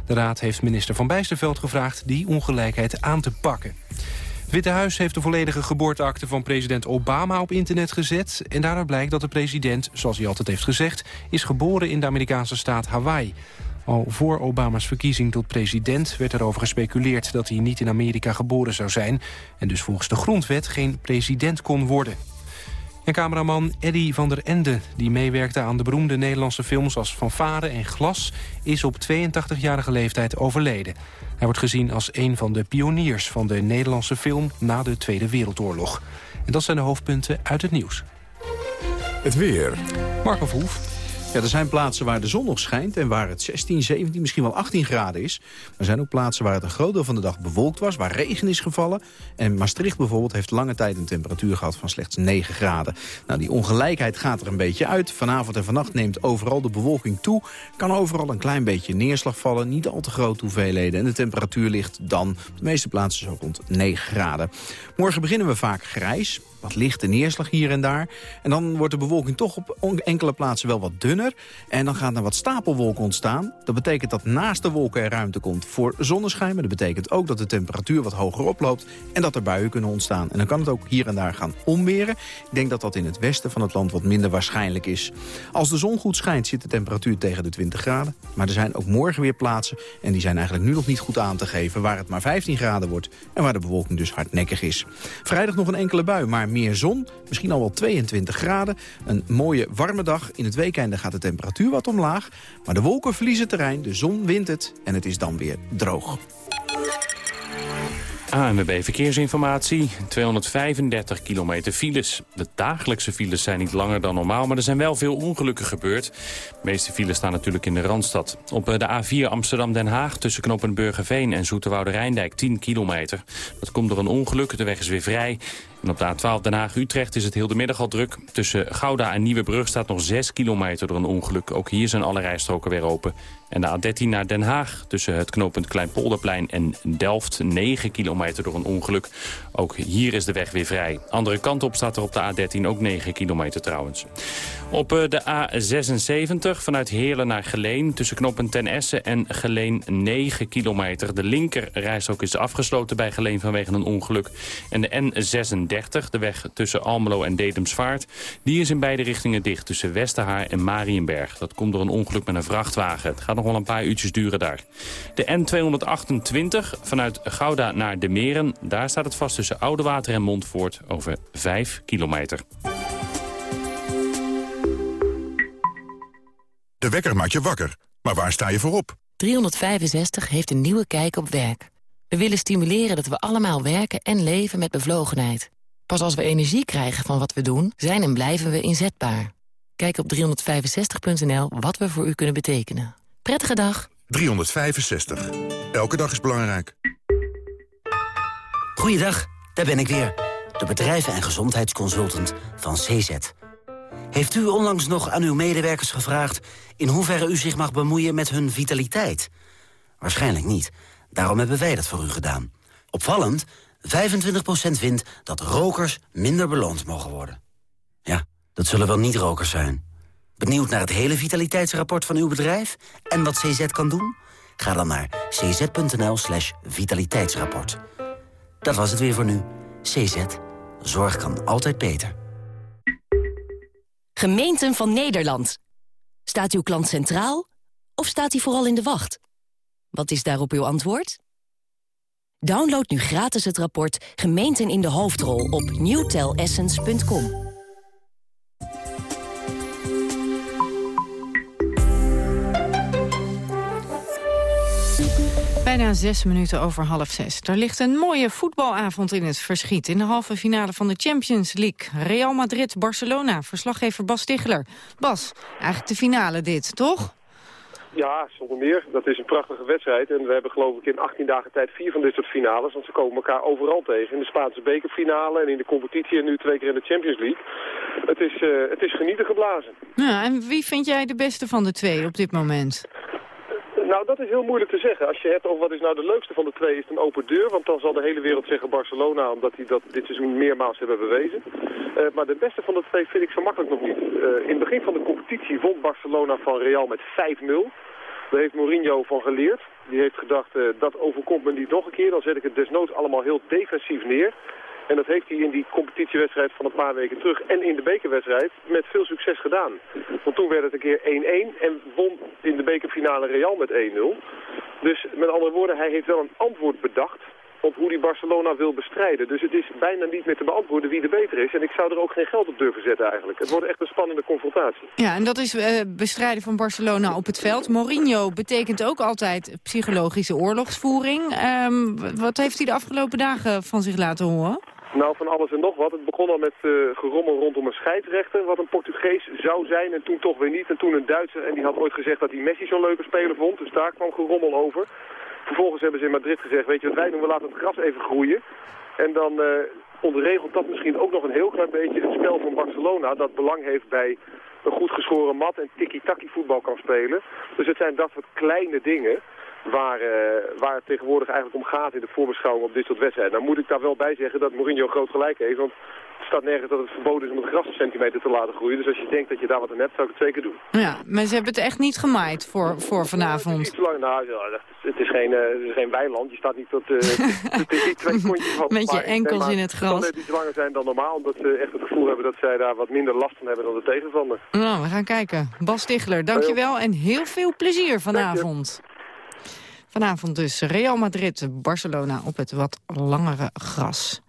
De Raad heeft minister Van Bijsterveld gevraagd die ongelijkheid aan te pakken. Het Witte Huis heeft de volledige geboorteakte van president Obama op internet gezet. En daaruit blijkt dat de president, zoals hij altijd heeft gezegd... is geboren in de Amerikaanse staat Hawaii. Al voor Obama's verkiezing tot president werd erover gespeculeerd dat hij niet in Amerika geboren zou zijn en dus volgens de grondwet geen president kon worden. En cameraman Eddy van der Ende, die meewerkte aan de beroemde Nederlandse films als Fanfare en Glas, is op 82-jarige leeftijd overleden. Hij wordt gezien als een van de pioniers van de Nederlandse film na de Tweede Wereldoorlog. En dat zijn de hoofdpunten uit het nieuws. Het weer. Marco Verhoef. Ja, er zijn plaatsen waar de zon nog schijnt en waar het 16, 17, misschien wel 18 graden is. Er zijn ook plaatsen waar het een groot deel van de dag bewolkt was, waar regen is gevallen. En Maastricht bijvoorbeeld heeft lange tijd een temperatuur gehad van slechts 9 graden. Nou, die ongelijkheid gaat er een beetje uit. Vanavond en vannacht neemt overal de bewolking toe. Kan overal een klein beetje neerslag vallen, niet al te grote hoeveelheden. En de temperatuur ligt dan de meeste plaatsen zo rond 9 graden. Morgen beginnen we vaak grijs wat lichte neerslag hier en daar. En dan wordt de bewolking toch op enkele plaatsen wel wat dunner. En dan gaan er wat stapelwolken ontstaan. Dat betekent dat naast de wolken er ruimte komt voor zonneschijn. Maar dat betekent ook dat de temperatuur wat hoger oploopt. En dat er buien kunnen ontstaan. En dan kan het ook hier en daar gaan omweren. Ik denk dat dat in het westen van het land wat minder waarschijnlijk is. Als de zon goed schijnt zit de temperatuur tegen de 20 graden. Maar er zijn ook morgen weer plaatsen. En die zijn eigenlijk nu nog niet goed aan te geven. Waar het maar 15 graden wordt. En waar de bewolking dus hardnekkig is. Vrijdag nog een enkele bui, maar meer zon. Misschien al wel 22 graden. Een mooie warme dag. In het weekende gaat de temperatuur wat omlaag. Maar de wolken verliezen terrein, de zon wint het en het is dan weer droog. ANWB Verkeersinformatie, 235 kilometer files. De dagelijkse files zijn niet langer dan normaal, maar er zijn wel veel ongelukken gebeurd. De meeste files staan natuurlijk in de Randstad. Op eh, de A4 Amsterdam-Den Haag tussen knopen Burgerveen en Zoeterwoude Rijndijk 10 kilometer. Dat komt door een ongeluk, de weg is weer vrij. En op de A12 Den Haag-Utrecht is het heel de middag al druk. Tussen Gouda en Nieuwebrug staat nog 6 kilometer door een ongeluk. Ook hier zijn alle rijstroken weer open. En de A13 naar Den Haag tussen het knooppunt Kleinpolderplein en Delft. 9 kilometer door een ongeluk. Ook hier is de weg weer vrij. Andere kant op staat er op de A13 ook 9 kilometer trouwens. Op eh, de A76 vanuit Heerlen naar Geleen... tussen knooppunt Ten Essen en Geleen 9 kilometer. De linker rijstrook is afgesloten bij Geleen vanwege een ongeluk. En de N36, de weg tussen Almelo en Dedemsvaart... die is in beide richtingen dicht tussen Westerhaar en Marienberg. Dat komt door een ongeluk met een vrachtwagen. Het gaat nog wel een paar uurtjes duren daar. De N228 vanuit Gouda naar De Meren... daar staat het vast tussen Oudewater en Montvoort over 5 kilometer. De wekker maakt je wakker. Maar waar sta je voor op? 365 heeft een nieuwe kijk op werk. We willen stimuleren dat we allemaal werken en leven met bevlogenheid. Pas als we energie krijgen van wat we doen, zijn en blijven we inzetbaar. Kijk op 365.nl wat we voor u kunnen betekenen. Prettige dag. 365. Elke dag is belangrijk. Goeiedag, daar ben ik weer. De bedrijven- en gezondheidsconsultant van CZ. Heeft u onlangs nog aan uw medewerkers gevraagd... in hoeverre u zich mag bemoeien met hun vitaliteit? Waarschijnlijk niet. Daarom hebben wij dat voor u gedaan. Opvallend, 25% vindt dat rokers minder beloond mogen worden. Ja, dat zullen wel niet-rokers zijn. Benieuwd naar het hele vitaliteitsrapport van uw bedrijf... en wat CZ kan doen? Ga dan naar cz.nl slash vitaliteitsrapport. Dat was het weer voor nu. CZ. Zorg kan altijd beter. Gemeenten van Nederland. Staat uw klant centraal of staat hij vooral in de wacht? Wat is daarop uw antwoord? Download nu gratis het rapport Gemeenten in de hoofdrol op newtelessence.com. Bijna zes minuten over half zes. Er ligt een mooie voetbalavond in het verschiet. In de halve finale van de Champions League. Real Madrid-Barcelona. Verslaggever Bas Ticheler. Bas, eigenlijk de finale dit, toch? Ja, zonder meer. Dat is een prachtige wedstrijd. En we hebben geloof ik in 18 dagen tijd vier van dit soort finales. Want ze komen elkaar overal tegen. In de Spaanse bekerfinale en in de competitie en nu twee keer in de Champions League. Het is, uh, het is genieten geblazen. Ja, en wie vind jij de beste van de twee op dit moment? Nou, dat is heel moeilijk te zeggen. Als je hebt over wat is nou de leukste van de twee, is het een open deur. Want dan zal de hele wereld zeggen Barcelona, omdat die dat dit seizoen meermaals hebben bewezen. Uh, maar de beste van de twee vind ik zo makkelijk nog niet. Uh, in het begin van de competitie won Barcelona van Real met 5-0. Daar heeft Mourinho van geleerd. Die heeft gedacht, uh, dat overkomt me niet nog een keer. Dan zet ik het desnoods allemaal heel defensief neer. En dat heeft hij in die competitiewedstrijd van een paar weken terug en in de bekerwedstrijd met veel succes gedaan. Want toen werd het een keer 1-1 en won in de bekerfinale Real met 1-0. Dus met andere woorden, hij heeft wel een antwoord bedacht op hoe hij Barcelona wil bestrijden. Dus het is bijna niet meer te beantwoorden wie er beter is. En ik zou er ook geen geld op durven zetten eigenlijk. Het wordt echt een spannende confrontatie. Ja, en dat is uh, bestrijden van Barcelona op het veld. Mourinho betekent ook altijd psychologische oorlogsvoering. Um, wat heeft hij de afgelopen dagen van zich laten horen? Nou, van alles en nog wat. Het begon al met uh, gerommel rondom een scheidsrechter, wat een Portugees zou zijn en toen toch weer niet. En toen een Duitser, en die had ooit gezegd dat hij Messi zo'n leuke speler vond, dus daar kwam gerommel over. Vervolgens hebben ze in Madrid gezegd, weet je wat wij doen, we laten het gras even groeien. En dan uh, onderregelt dat misschien ook nog een heel klein beetje het spel van Barcelona, dat belang heeft bij een goed geschoren mat en tiki-taki voetbal kan spelen. Dus het zijn dat soort kleine dingen waar, uh, waar het tegenwoordig eigenlijk om gaat in de voorbeschouwing op dit soort wedstrijden. Dan moet ik daar wel bij zeggen dat Mourinho groot gelijk heeft, want het staat nergens dat het verboden is om het gras een centimeter te laten groeien. Dus als je denkt dat je daar wat aan hebt, zou ik het zeker doen. Ja, maar ze hebben het echt niet gemaaid voor, voor vanavond. het, is lang, nou, ja, het, is geen, uh, het is geen weiland, je staat niet tot uh, het is niet twee kontjes van. Met je enkels in het gras. Het net iets langer zijn dan normaal, omdat ze echt het gevoel hebben dat zij daar wat minder last van hebben dan de tegenstander. Nou, we gaan kijken. Bas Tichler, dankjewel en heel veel plezier vanavond. Vanavond dus Real Madrid, Barcelona op het wat langere gras.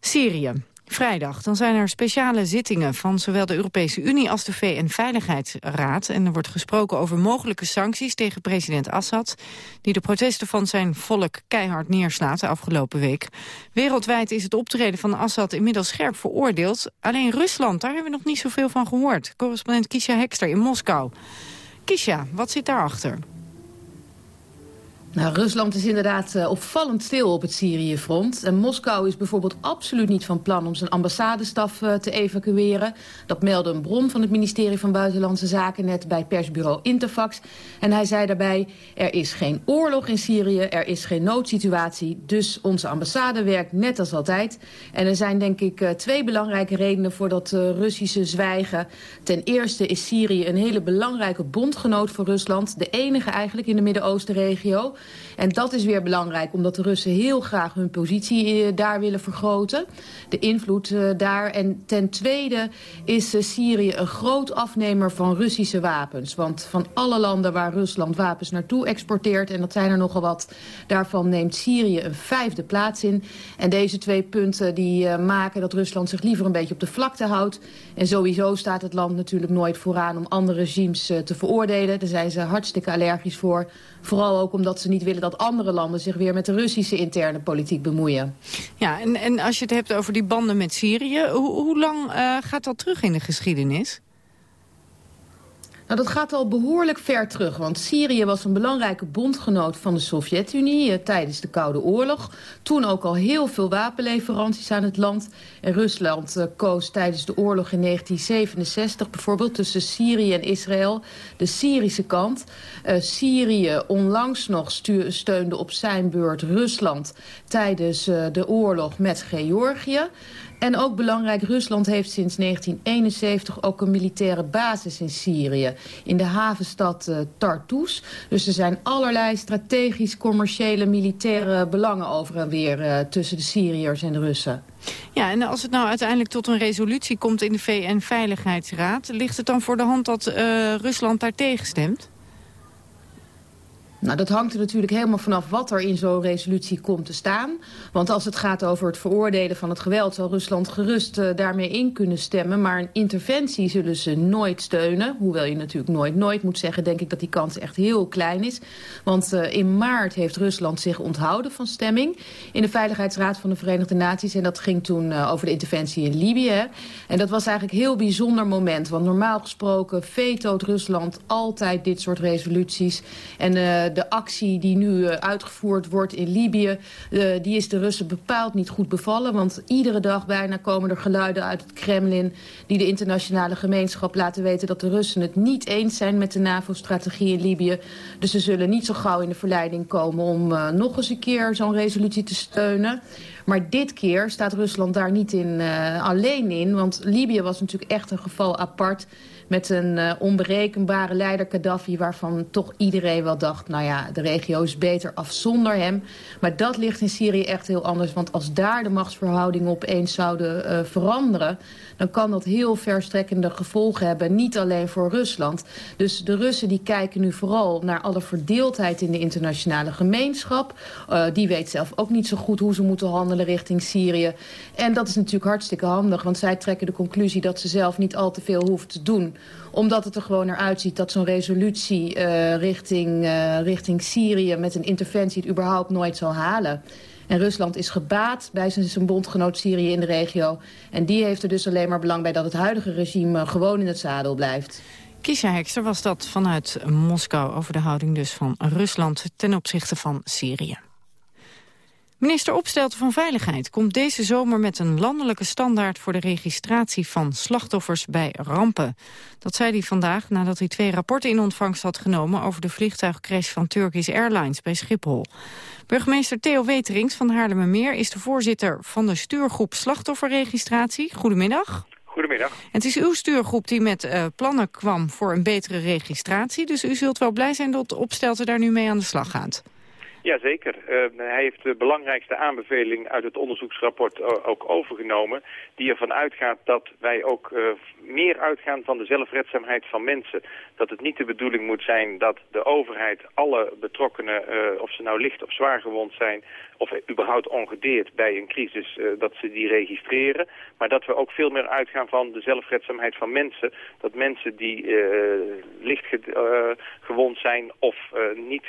Syrië. Vrijdag, dan zijn er speciale zittingen van zowel de Europese Unie als de VN-veiligheidsraad. En er wordt gesproken over mogelijke sancties tegen president Assad... die de protesten van zijn volk keihard neerslaat de afgelopen week. Wereldwijd is het optreden van Assad inmiddels scherp veroordeeld. Alleen Rusland, daar hebben we nog niet zoveel van gehoord. Correspondent Kisha Hekster in Moskou. Kisha, wat zit daarachter? Nou, Rusland is inderdaad uh, opvallend stil op het Syrië-front. En Moskou is bijvoorbeeld absoluut niet van plan om zijn ambassadestaf uh, te evacueren. Dat meldde een bron van het ministerie van Buitenlandse Zaken net bij persbureau Interfax. En hij zei daarbij, er is geen oorlog in Syrië, er is geen noodsituatie. Dus onze ambassade werkt net als altijd. En er zijn denk ik uh, twee belangrijke redenen voor dat Russische zwijgen. Ten eerste is Syrië een hele belangrijke bondgenoot voor Rusland. De enige eigenlijk in de Midden-Oosten-regio. En dat is weer belangrijk, omdat de Russen heel graag hun positie eh, daar willen vergroten. De invloed uh, daar. En ten tweede is uh, Syrië een groot afnemer van Russische wapens. Want van alle landen waar Rusland wapens naartoe exporteert... en dat zijn er nogal wat, daarvan neemt Syrië een vijfde plaats in. En deze twee punten die maken dat Rusland zich liever een beetje op de vlakte houdt. En sowieso staat het land natuurlijk nooit vooraan om andere regimes te veroordelen. Daar zijn ze hartstikke allergisch voor. Vooral ook omdat ze niet willen dat andere landen zich weer met de Russische interne politiek bemoeien. Ja, en, en als je het hebt over die banden met Syrië, hoe lang uh, gaat dat terug in de geschiedenis? Nou, dat gaat al behoorlijk ver terug, want Syrië was een belangrijke bondgenoot van de Sovjet-Unie eh, tijdens de Koude Oorlog. Toen ook al heel veel wapenleveranties aan het land. En Rusland uh, koos tijdens de oorlog in 1967 bijvoorbeeld tussen Syrië en Israël de Syrische kant. Uh, Syrië onlangs nog steunde op zijn beurt Rusland tijdens uh, de oorlog met Georgië. En ook belangrijk, Rusland heeft sinds 1971 ook een militaire basis in Syrië. In de havenstad uh, Tartus. Dus er zijn allerlei strategisch, commerciële, militaire belangen over en weer uh, tussen de Syriërs en de Russen. Ja, en als het nou uiteindelijk tot een resolutie komt in de VN-veiligheidsraad... ligt het dan voor de hand dat uh, Rusland daar tegenstemt? Nou, dat hangt er natuurlijk helemaal vanaf wat er in zo'n resolutie komt te staan. Want als het gaat over het veroordelen van het geweld... zal Rusland gerust uh, daarmee in kunnen stemmen. Maar een interventie zullen ze nooit steunen. Hoewel je natuurlijk nooit nooit moet zeggen... denk ik dat die kans echt heel klein is. Want uh, in maart heeft Rusland zich onthouden van stemming... in de Veiligheidsraad van de Verenigde Naties. En dat ging toen uh, over de interventie in Libië. En dat was eigenlijk een heel bijzonder moment. Want normaal gesproken vetoot Rusland altijd dit soort resoluties. En de actie die nu uh, uitgevoerd wordt in Libië... Uh, die is de Russen bepaald niet goed bevallen. Want iedere dag bijna komen er geluiden uit het Kremlin... die de internationale gemeenschap laten weten dat de Russen het niet eens zijn... met de NAVO-strategie in Libië. Dus ze zullen niet zo gauw in de verleiding komen... om nog eens een keer zo'n resolutie te steunen. Maar dit keer staat Rusland daar niet in, uh, alleen in. Want Libië was natuurlijk echt een geval apart met een uh, onberekenbare leider Gaddafi... waarvan toch iedereen wel dacht, nou ja, de regio is beter af zonder hem. Maar dat ligt in Syrië echt heel anders. Want als daar de machtsverhoudingen opeens zouden uh, veranderen... dan kan dat heel verstrekkende gevolgen hebben. Niet alleen voor Rusland. Dus de Russen die kijken nu vooral naar alle verdeeldheid in de internationale gemeenschap. Uh, die weet zelf ook niet zo goed hoe ze moeten handelen richting Syrië. En dat is natuurlijk hartstikke handig. Want zij trekken de conclusie dat ze zelf niet al te veel hoeven te doen omdat het er gewoon naar uitziet dat zo'n resolutie uh, richting, uh, richting Syrië... met een interventie het überhaupt nooit zal halen. En Rusland is gebaat bij zijn bondgenoot Syrië in de regio. En die heeft er dus alleen maar belang bij dat het huidige regime gewoon in het zadel blijft. Kisha Hekster was dat vanuit Moskou over de houding dus van Rusland ten opzichte van Syrië. Minister Opstelten van Veiligheid komt deze zomer met een landelijke standaard voor de registratie van slachtoffers bij rampen. Dat zei hij vandaag nadat hij twee rapporten in ontvangst had genomen over de vliegtuigcrash van Turkish Airlines bij Schiphol. Burgemeester Theo Weterings van Haarlemmermeer is de voorzitter van de stuurgroep slachtofferregistratie. Goedemiddag. Goedemiddag. Het is uw stuurgroep die met uh, plannen kwam voor een betere registratie. Dus u zult wel blij zijn dat Opstelten daar nu mee aan de slag gaat. Jazeker. Uh, hij heeft de belangrijkste aanbeveling uit het onderzoeksrapport ook overgenomen. Die ervan uitgaat dat wij ook uh, meer uitgaan van de zelfredzaamheid van mensen. Dat het niet de bedoeling moet zijn dat de overheid alle betrokkenen, uh, of ze nou licht of zwaar gewond zijn, of überhaupt ongedeerd bij een crisis, uh, dat ze die registreren. Maar dat we ook veel meer uitgaan van de zelfredzaamheid van mensen. Dat mensen die uh, licht ge gewond zijn of niet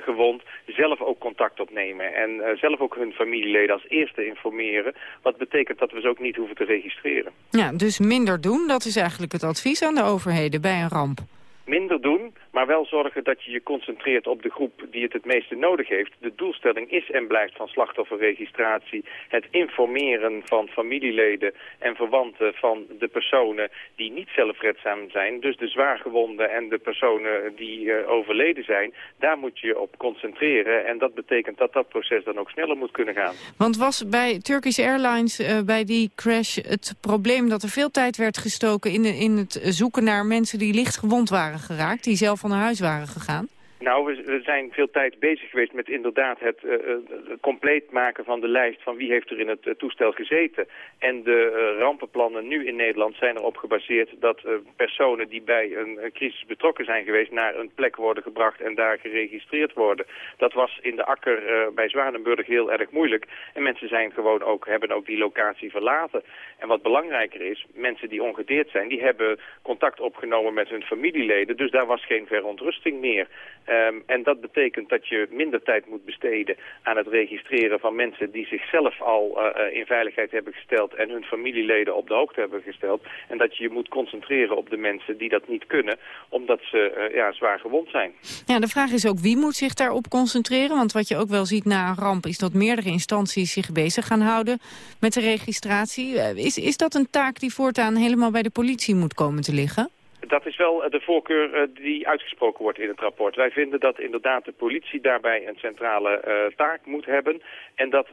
gewond, zelf ook contact opnemen. En zelf ook hun familieleden als eerste informeren. Wat betekent dat we ze ook niet hoeven te registreren. Ja, dus minder doen, dat is eigenlijk het advies aan de overheden bij een ramp. Minder doen, Maar wel zorgen dat je je concentreert op de groep die het het meeste nodig heeft. De doelstelling is en blijft van slachtofferregistratie het informeren van familieleden en verwanten van de personen die niet zelfredzaam zijn. Dus de zwaargewonden en de personen die uh, overleden zijn. Daar moet je op concentreren. En dat betekent dat dat proces dan ook sneller moet kunnen gaan. Want was bij Turkish Airlines uh, bij die crash het probleem dat er veel tijd werd gestoken in, in het zoeken naar mensen die licht gewond waren geraakt, die zelf van naar huis waren gegaan? Nou, we, zijn veel tijd bezig geweest met inderdaad het uh, compleet maken van de lijst van wie heeft er in het uh, toestel gezeten. En de rampenplannen nu in Nederland zijn erop gebaseerd dat personen die bij een, een, crisis betrokken zijn geweest naar een plek worden gebracht en daar geregistreerd worden. Dat was in de akker bij Zwanenburg heel erg moeilijk. En mensen zijn gewoon ook, hebben ook die locatie verlaten. En wat belangrijker is, mensen die ongedeerd zijn, die hebben contact opgenomen met hun familieleden. Dus daar was geen verontrusting meer. Um, en dat betekent dat je minder tijd moet besteden aan het registreren van mensen die zichzelf al uh, in veiligheid hebben gesteld en hun familieleden op de hoogte hebben gesteld. En dat je je moet concentreren op de mensen die dat niet kunnen, omdat ze uh, ja, zwaar gewond zijn. Ja, de vraag is ook wie moet zich daarop concentreren? Want wat je ook wel ziet na een ramp is dat meerdere instanties zich bezig gaan houden met de registratie. Is, is dat een taak die voortaan helemaal bij de politie moet komen te liggen? Dat is wel de voorkeur uh, die uitgesproken wordt in het rapport. Wij vinden dat inderdaad de politie daarbij een centrale uh, taak moet hebben. En dat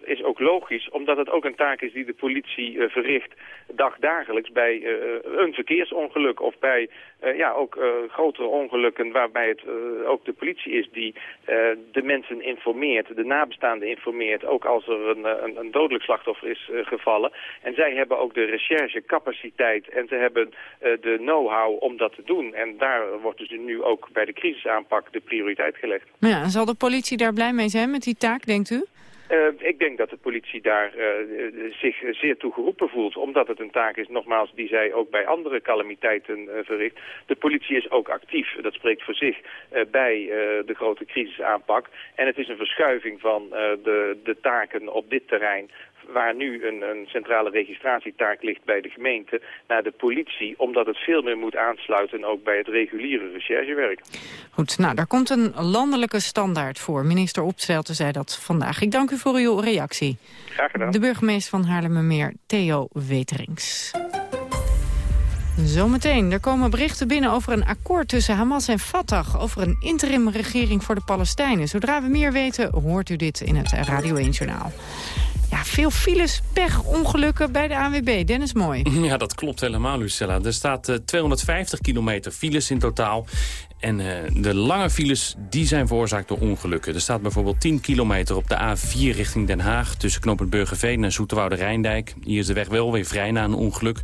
is ook logisch, omdat het ook een taak is die de politie verricht dagdagelijks bij een verkeersongeluk of bij ja, ook grotere ongelukken waarbij het ook de politie is die de mensen informeert, de nabestaanden informeert, ook als er een, een, een dodelijk slachtoffer is gevallen. En zij hebben ook de recherchecapaciteit en ze hebben de om dat te doen. En daar wordt dus nu ook bij de crisisaanpak de prioriteit gelegd. Ja, zal de politie daar blij mee zijn met die taak, denkt u? Uh, ik denk dat de politie daar uh, zich zeer toe geroepen voelt, omdat het een taak is, nogmaals, die zij ook bij andere calamiteiten uh, verricht. De politie is ook actief, dat spreekt voor zich, bij de grote crisisaanpak. En het is een verschuiving van de, de taken op dit terrein waar nu een, een, centrale registratietaak ligt bij de gemeente, naar de politie, omdat het veel meer moet aansluiten ook bij het reguliere recherchewerk. Goed, nou daar komt een landelijke standaard voor. Minister Opstelten zei dat vandaag. Ik dank u voor uw reactie. Graag gedaan. De burgemeester van Haarlemmermeer, Theo Weterings. Zometeen, er komen berichten binnen over een akkoord tussen Hamas en Fatah... over een interimregering voor de Palestijnen. Zodra we meer weten, hoort u dit in het Radio 1-journaal. Ja, veel files, pech, ongelukken bij de ANWB. Dennis Mooi. Ja, dat klopt helemaal, Lucella. Er staat uh, 250 kilometer files in totaal. En uh, de lange files die zijn veroorzaakt door ongelukken. Er staat bijvoorbeeld 10 kilometer op de A4 richting Den Haag... tussen knooppunt Burgerveen en Zoeterwoude Rijndijk. Hier is de weg wel weer vrij na een ongeluk.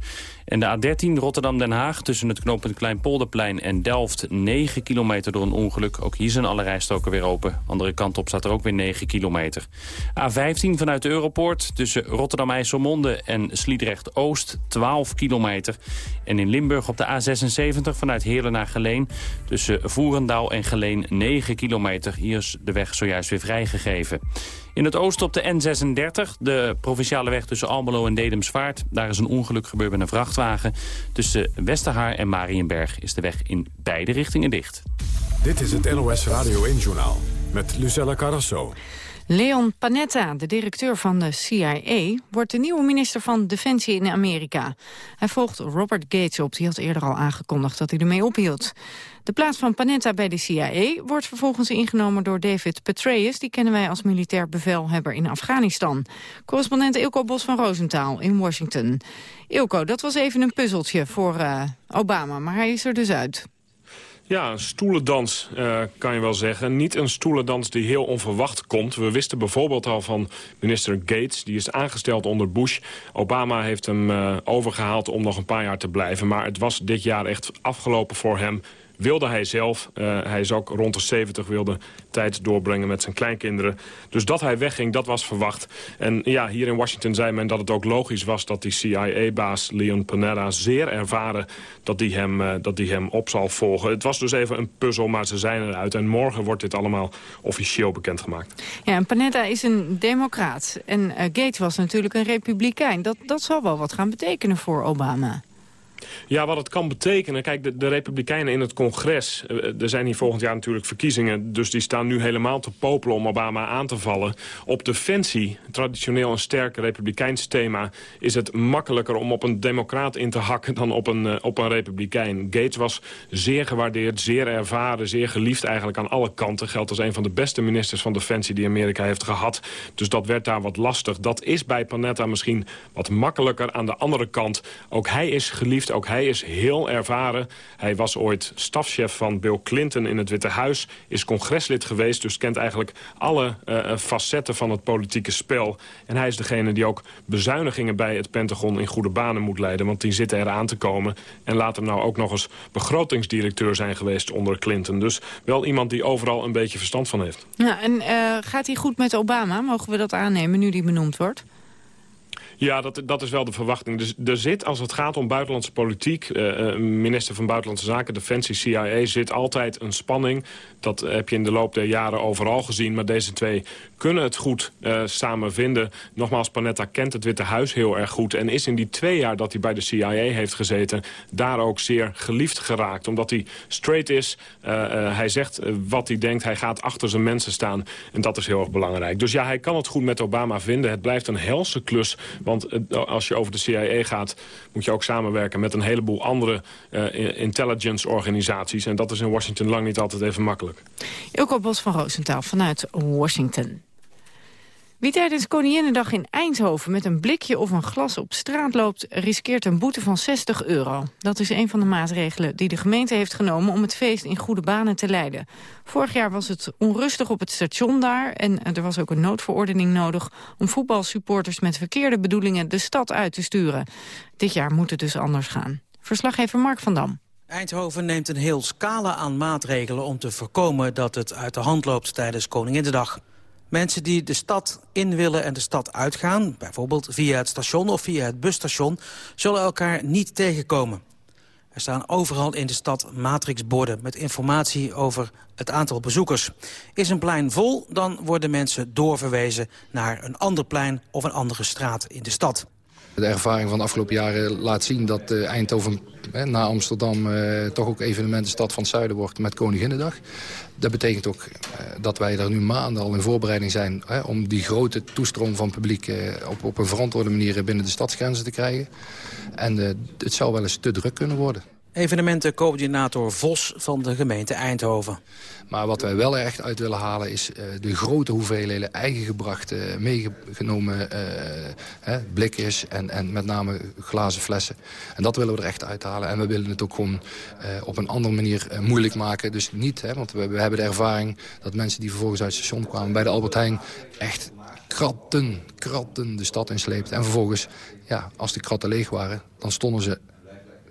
En de A13 Rotterdam-Den Haag tussen het knooppunt Kleinpolderplein en Delft... 9 kilometer door een ongeluk. Ook hier zijn alle rijstroken weer open. Andere kant op staat er ook weer 9 kilometer. A15 vanuit de Europoort tussen Rotterdam-IJsselmonde en Sliedrecht-Oost... 12 kilometer. En in Limburg op de A76 vanuit Heerlen naar Geleen... tussen Voerendaal en Geleen 9 kilometer. Hier is de weg zojuist weer vrijgegeven. In het oosten op de N36, de provinciale weg tussen Almelo en Dedemsvaart. Daar is een ongeluk gebeurd met een vrachtwagen. Tussen Westerhaar en Marienberg is de weg in beide richtingen dicht. Dit is het NOS Radio 1-journaal met Lucella Carrasso. Leon Panetta, de directeur van de CIA, wordt de nieuwe minister van Defensie in Amerika. Hij volgt Robert Gates op, die had eerder al aangekondigd dat hij ermee ophield. De plaats van Panetta bij de CIA wordt vervolgens ingenomen door David Petraeus. Die kennen wij als militair bevelhebber in Afghanistan. Correspondent Ilko Bos van Roosentaal in Washington. Ilko, dat was even een puzzeltje voor uh, Obama, maar hij is er dus uit. Ja, een stoelendans uh, kan je wel zeggen. Niet een stoelendans die heel onverwacht komt. We wisten bijvoorbeeld al van minister Gates. Die is aangesteld onder Bush. Obama heeft hem uh, overgehaald om nog een paar jaar te blijven. Maar het was dit jaar echt afgelopen voor hem wilde hij zelf. Uh, hij is ook rond de 70, wilde tijd doorbrengen met zijn kleinkinderen. Dus dat hij wegging, dat was verwacht. En ja, hier in Washington zei men dat het ook logisch was... dat die CIA-baas Leon Panetta zeer ervaren dat die, hem, uh, dat die hem op zal volgen. Het was dus even een puzzel, maar ze zijn eruit. En morgen wordt dit allemaal officieel bekendgemaakt. Ja, en Panetta is een democraat. En uh, Gates was natuurlijk een republikein. Dat, dat zal wel wat gaan betekenen voor Obama. Ja, wat het kan betekenen. Kijk, de, Republikeinen in het congres... Uh, er zijn hier volgend jaar natuurlijk verkiezingen... dus die staan nu helemaal te popelen om Obama aan te vallen. Op defensie, traditioneel een sterk republikeins thema... is het makkelijker om op een democraat in te hakken dan op een, uh, op een republikein. Gates was zeer gewaardeerd, zeer ervaren, zeer geliefd eigenlijk aan alle kanten. Geldt als een van de beste ministers van defensie die Amerika heeft gehad. Dus dat werd daar wat lastig. Dat is bij Panetta misschien wat makkelijker aan de andere kant. Ook hij is geliefd, ook hij is heel ervaren. Hij was ooit stafchef van Bill Clinton in het Witte Huis. Is congreslid geweest, dus kent eigenlijk alle uh, facetten van het politieke spel. En hij is degene die ook bezuinigingen bij het Pentagon in goede banen moet leiden. Want die zitten eraan te komen. En laat hem nou ook nog eens begrotingsdirecteur zijn geweest onder Clinton. Dus wel iemand die overal een beetje verstand van heeft. Ja, en uh, gaat hij goed met Obama? Mogen we dat aannemen nu die benoemd wordt? Ja, dat, dat is wel de verwachting. Dus er zit, als het gaat om buitenlandse politiek... Uh, minister van Buitenlandse Zaken, Defensie, CIA... zit altijd een spanning. Dat heb je in de loop der jaren overal gezien. Maar deze twee kunnen het goed uh, samen vinden. Nogmaals, Panetta kent het Witte Huis heel erg goed... en is in die twee jaar dat hij bij de CIA heeft gezeten... daar ook zeer geliefd geraakt. Omdat hij straight is, uh, hij zegt wat hij denkt... hij gaat achter zijn mensen staan en dat is heel erg belangrijk. Dus ja, hij kan het goed met Obama vinden. Het blijft een helse klus, want als je over de CIA gaat... moet je ook samenwerken met een heleboel andere intelligence-organisaties... en dat is in Washington lang niet altijd even makkelijk. Ilko Bos van Roosentaal vanuit Washington. Wie tijdens Koninginnedag in Eindhoven met een blikje of een glas op straat loopt... riskeert een boete van 60 euro. Dat is een van de maatregelen die de gemeente heeft genomen... om het feest in goede banen te leiden. Vorig jaar was het onrustig op het station daar... en er was ook een noodverordening nodig... om voetbalsupporters met verkeerde bedoelingen de stad uit te sturen. Dit jaar moet het dus anders gaan. Verslaggever Mark van Dam. Eindhoven neemt een heel scala aan maatregelen om te voorkomen dat het uit de hand loopt tijdens Koninginnedag. Mensen die de stad in willen en de stad uitgaan, bijvoorbeeld via het station of via het busstation, zullen elkaar niet tegenkomen. Er staan overal in de stad matrixborden met informatie over het aantal bezoekers. Is een plein vol, dan worden mensen doorverwezen naar een ander plein of een andere straat in de stad. De ervaring van de afgelopen jaren laat zien dat uh, Eindhoven na Amsterdam uh, toch ook evenementenstad van het zuiden wordt met Koninginnedag. Dat betekent ook uh, dat wij er nu maanden al in voorbereiding zijn om die grote toestroom van publiek op, op een verantwoorde manier binnen de stadsgrenzen te krijgen. En het zou wel eens te druk kunnen worden. Evenementencoördinator Vos van de gemeente Eindhoven. Maar wat wij wel echt uit willen halen is uh, de grote hoeveelheden eigengebrachte, meegenomen uh, hè, blikjes en, en met name glazen flessen. En dat willen we er echt uithalen. En we willen het ook gewoon op een andere manier moeilijk maken. Dus niet, hè, want we, we hebben de ervaring dat mensen die vervolgens uit het station kwamen bij de Albert Heijn echt kratten, kratten de stad insleept. En vervolgens, ja, als die kratten leeg waren, dan stonden ze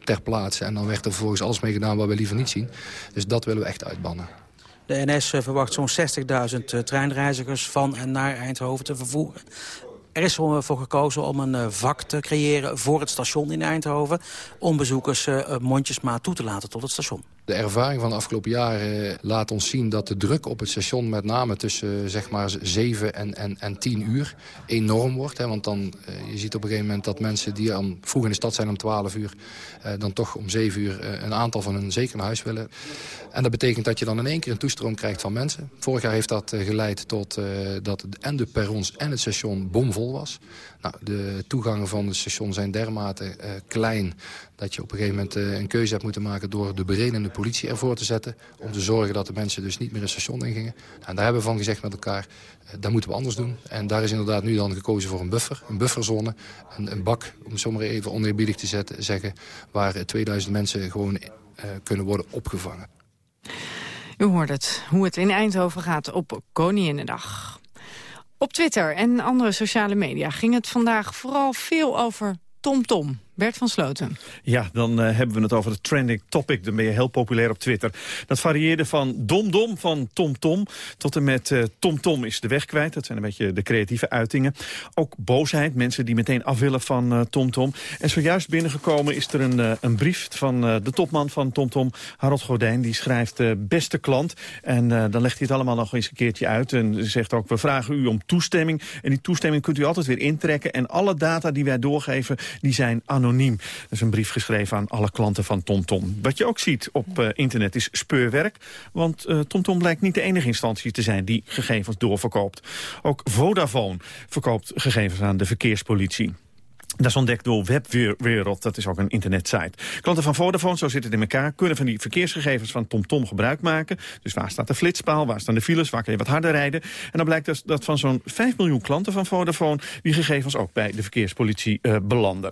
ter plaatse. En dan werd er vervolgens alles mee gedaan wat we liever niet zien. Dus dat willen we echt uitbannen. De NS eh, verwacht zo'n 60.000 eh, treinreizigers van en naar Eindhoven te vervoeren. Er is ervoor gekozen om een eh, vak te creëren voor het station in Eindhoven... om bezoekers mondjesmaat toe te laten tot het station. De ervaring van de afgelopen jaren laat ons zien dat de druk op het station... met name tussen zeg maar 7 en, en, en 10 uur enorm wordt. Hè, want dan, je ziet op een gegeven moment dat mensen die aan, vroeg in de stad zijn om 12 uur... dan toch om 7 uur een aantal van hun zeker naar huis willen. En dat betekent dat je dan in één keer een toestroom krijgt van mensen. Vorig jaar heeft dat geleid tot dat en de perrons en het station bomvol was. Nou, de toegangen van het station zijn dermate klein... dat je op een gegeven moment uh, een keuze hebt moeten maken... door de beredende politie ervoor te zetten... om te zorgen dat de mensen dus niet meer het station ingingen. Nou, daar hebben we van gezegd met elkaar, dat moeten we anders doen. En daar is inderdaad nu dan gekozen voor een buffer, een bufferzone. Een, een bak, om het zomaar even oneerbiedig te zetten, zeggen... waar 2000 mensen gewoon kunnen worden opgevangen. U hoort het, hoe het in Eindhoven gaat op Koninginnedag. Op Twitter en andere sociale media ging het vandaag vooral veel over TomTom. Tom. Bert van Sloten. Ja, dan uh, hebben we het over het trending topic. Dan ben je heel populair op Twitter. Dat varieerde van domdom van TomTom Tom, tot en met TomTom Tom is de weg kwijt. Dat zijn een beetje de creatieve uitingen. Ook boosheid, mensen die meteen af willen van TomTom. En zojuist binnengekomen is er een, een brief van de topman van TomTom, Tom, Harold Gordijn. Die schrijft, beste klant. En dan legt hij het allemaal nog eens een keertje uit. En zegt ook, we vragen u om toestemming. En die toestemming kunt u altijd weer intrekken. En alle data die wij doorgeven, die zijn anoniem anoniem. Dat is een brief geschreven aan alle klanten van TomTom. Wat je ook ziet op uh, internet is speurwerk. Want uh, TomTom blijkt niet de enige instantie te zijn die gegevens doorverkoopt. Ook Vodafone verkoopt gegevens aan de verkeerspolitie. Dat is ontdekt door Webwereld, dat is ook een internetsite. Klanten van Vodafone, zo zit het in elkaar... kunnen van die verkeersgegevens van TomTom gebruik maken. Dus waar staat de flitspaal, waar staan de files, waar kun je wat harder rijden. En dan blijkt dus dat van zo'n 5 miljoen klanten van Vodafone... die gegevens ook bij de verkeerspolitie uh, belanden.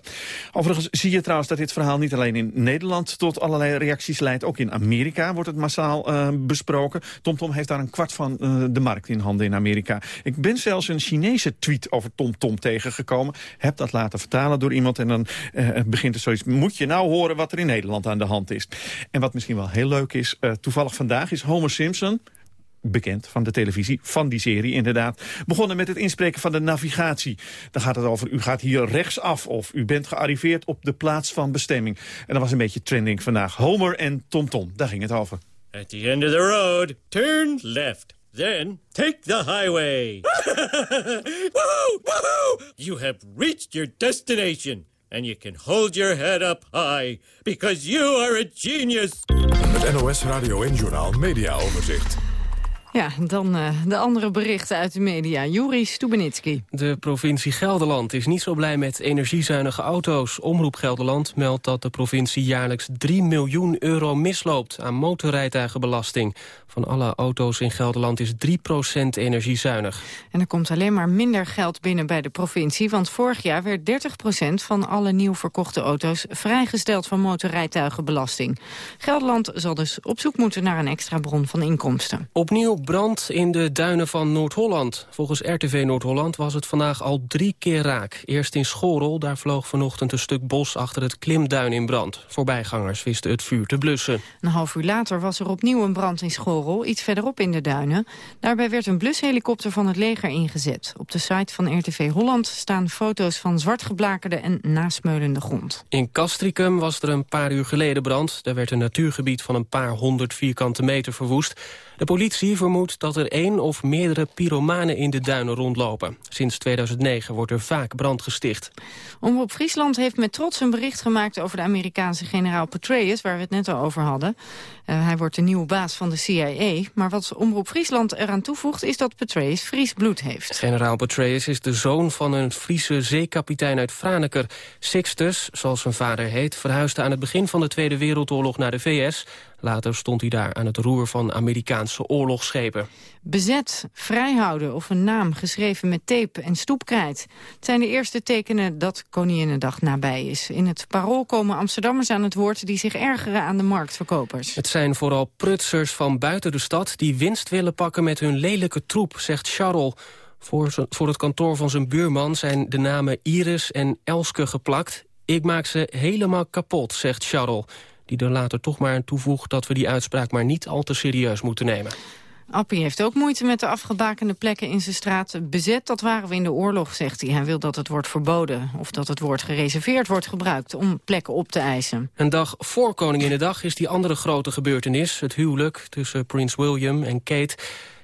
Overigens zie je trouwens dat dit verhaal niet alleen in Nederland... tot allerlei reacties leidt. Ook in Amerika wordt het massaal uh, besproken. TomTom heeft daar een kwart van uh, de markt in handen in Amerika. Ik ben zelfs een Chinese tweet over TomTom tegengekomen. Heb dat laten vertellen door iemand. En dan uh, begint er zoiets, moet je nou horen wat er in Nederland aan de hand is. En wat misschien wel heel leuk is, uh, toevallig vandaag is Homer Simpson bekend van de televisie, van die serie inderdaad. Begonnen met het inspreken van de navigatie. Dan gaat het over, u gaat hier rechtsaf of u bent gearriveerd op de plaats van bestemming. En dat was een beetje trending vandaag. Homer en TomTom, Tom, daar ging het over. At the end of the road, turn left. Then take the highway. woohoo! Woohoo! You have reached your destination. And you can hold your head up high. Because you are a genius. Het NOS Radio en Journal Media Overzicht. Ja, dan uh, de andere berichten uit de media. Juri Stubenitski. De provincie Gelderland is niet zo blij met energiezuinige auto's. Omroep Gelderland meldt dat de provincie jaarlijks 3 miljoen euro misloopt aan motorrijtuigenbelasting. Van alle auto's in Gelderland is 3% energiezuinig. En er komt alleen maar minder geld binnen bij de provincie... want vorig jaar werd 30% van alle nieuw verkochte auto's... vrijgesteld van motorrijtuigenbelasting. Gelderland zal dus op zoek moeten naar een extra bron van inkomsten. Opnieuw brand in de duinen van Noord-Holland. Volgens RTV Noord-Holland was het vandaag al drie keer raak. Eerst in Schorel, daar vloog vanochtend een stuk bos achter het klimduin in brand. Voorbijgangers wisten het vuur te blussen. Een half uur later was er opnieuw een brand in Schorel, iets verderop in de duinen. Daarbij werd een blushelikopter van het leger ingezet. Op de site van RTV Holland staan foto's van zwartgeblakerde en nasmeulende grond. In Castricum was er een paar uur geleden brand. Daar werd een natuurgebied van een paar honderd vierkante meter verwoest. De politie vermoedt dat er één of meerdere pyromanen in de duinen rondlopen. Sinds 2009 wordt er vaak brand gesticht. Omroep Friesland heeft met trots een bericht gemaakt over de Amerikaanse generaal Petraeus, waar we het net al over hadden. Uh, hij wordt de nieuwe baas van de CIA. Maar wat Omroep Friesland eraan toevoegt is dat Petraeus Fries bloed heeft. Generaal Petraeus is de zoon van een Friese zeekapitein uit Franeker. Sixtus, zoals zijn vader heet, verhuisde aan het begin van de Tweede Wereldoorlog naar de VS... Later stond hij daar aan het roer van Amerikaanse oorlogsschepen. Bezet, vrijhouden of een naam geschreven met tape en stoepkrijt. Het zijn de eerste tekenen dat Koninginnedag nabij is. In het parool komen Amsterdammers aan het woord die zich ergeren aan de marktverkopers. Het zijn vooral prutsers van buiten de stad die winst willen pakken met hun lelijke troep, zegt Charles. Voor, voor het kantoor van zijn buurman zijn de namen Iris en Elske geplakt. Ik maak ze helemaal kapot, zegt Charles die er later toch maar aan toevoegt dat we die uitspraak maar niet al te serieus moeten nemen. Appie heeft ook moeite met de afgebakende plekken in zijn straat. Bezet, dat waren we in de oorlog, zegt hij. Hij wil dat het wordt verboden of dat het woord gereserveerd wordt gebruikt om plekken op te eisen. Een dag voor Koninginnedag is die andere grote gebeurtenis, het huwelijk tussen Prins William en Kate.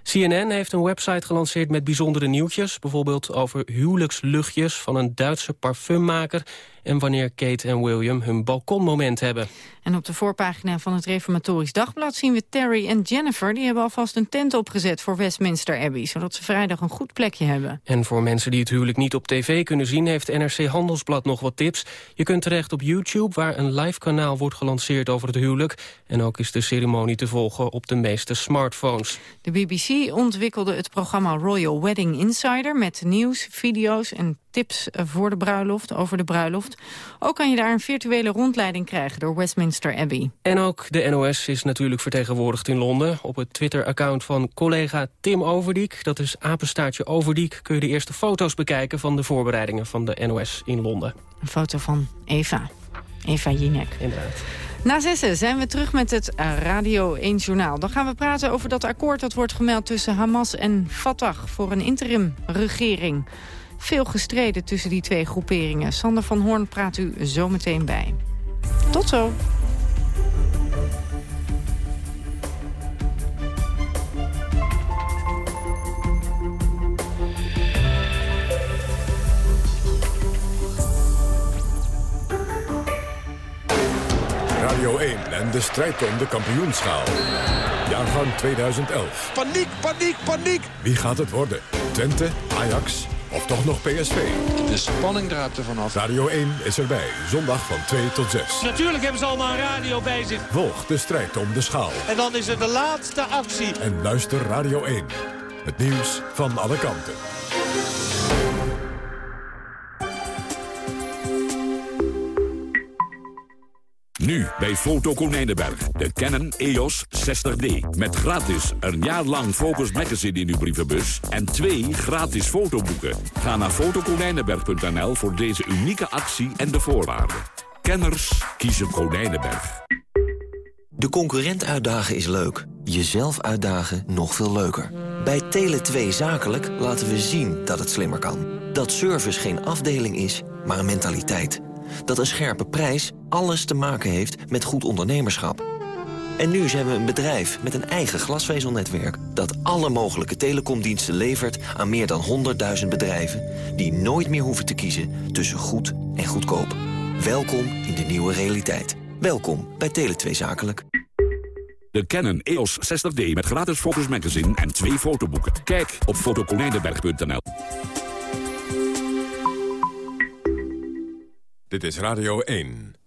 CNN heeft een website gelanceerd met bijzondere nieuwtjes. Bijvoorbeeld over huwelijksluchtjes van een Duitse parfummaker... en wanneer Kate en William hun balkonmoment hebben. En op de voorpagina van het Reformatorisch Dagblad zien we Terry en Jennifer. Die hebben alvast een tent opgezet voor Westminster Abbey... zodat ze vrijdag een goed plekje hebben. En voor mensen die het huwelijk niet op tv kunnen zien... heeft NRC Handelsblad nog wat tips. Je kunt terecht op YouTube, waar een live kanaal wordt gelanceerd over het huwelijk. En ook is de ceremonie te volgen op de meeste smartphones. De BBC ontwikkelde het programma Royal Wedding Insider... met nieuws, video's en tips voor de bruiloft, over de bruiloft. Ook kan je daar een virtuele rondleiding krijgen door Westminster Abbey. En ook de NOS is natuurlijk vertegenwoordigd in Londen. Op het Twitter-account van collega Tim Overdiek, dat is apenstaartje Overdiek... kun je de eerste foto's bekijken van de voorbereidingen van de NOS in Londen. Een foto van Eva. Eva Jinek. Inderdaad. Na zessen zijn we terug met het Radio 1 Journaal. Dan gaan we praten over dat akkoord dat wordt gemeld tussen Hamas en Fatah... voor een interim-regering. Veel gestreden tussen die twee groeperingen. Sander van Hoorn praat u zometeen bij. Tot zo. En de strijd om de kampioenschaal. Jaargang 2011. Paniek, paniek, paniek! Wie gaat het worden? Twente, Ajax of toch nog PSV? De spanning draait er vanaf. Radio 1 is erbij, zondag van 2 tot 6. Natuurlijk hebben ze allemaal een radio bij zich. Volg de strijd om de schaal. En dan is het de laatste actie. En luister Radio 1. Het nieuws van alle kanten. Nu bij Foto Konijnenberg. De Canon EOS 60D. Met gratis een jaar lang Focus Magazine in uw brievenbus. En twee gratis fotoboeken. Ga naar fotokonijnenberg.nl voor deze unieke actie en de voorwaarden. Kenners kiezen Konijnenberg. De concurrent uitdagen is leuk. Jezelf uitdagen nog veel leuker. Bij Tele2 Zakelijk laten we zien dat het slimmer kan. Dat service geen afdeling is, maar een mentaliteit. Dat een scherpe prijs alles te maken heeft met goed ondernemerschap. En nu zijn we een bedrijf met een eigen glasvezelnetwerk... dat alle mogelijke telecomdiensten levert aan meer dan 100.000 bedrijven... die nooit meer hoeven te kiezen tussen goed en goedkoop. Welkom in de nieuwe realiteit. Welkom bij Tele2 Zakelijk. De Canon EOS 60D met gratis Focus Magazine en twee fotoboeken. Kijk op fotokonijnenberg.nl. Dit is Radio 1.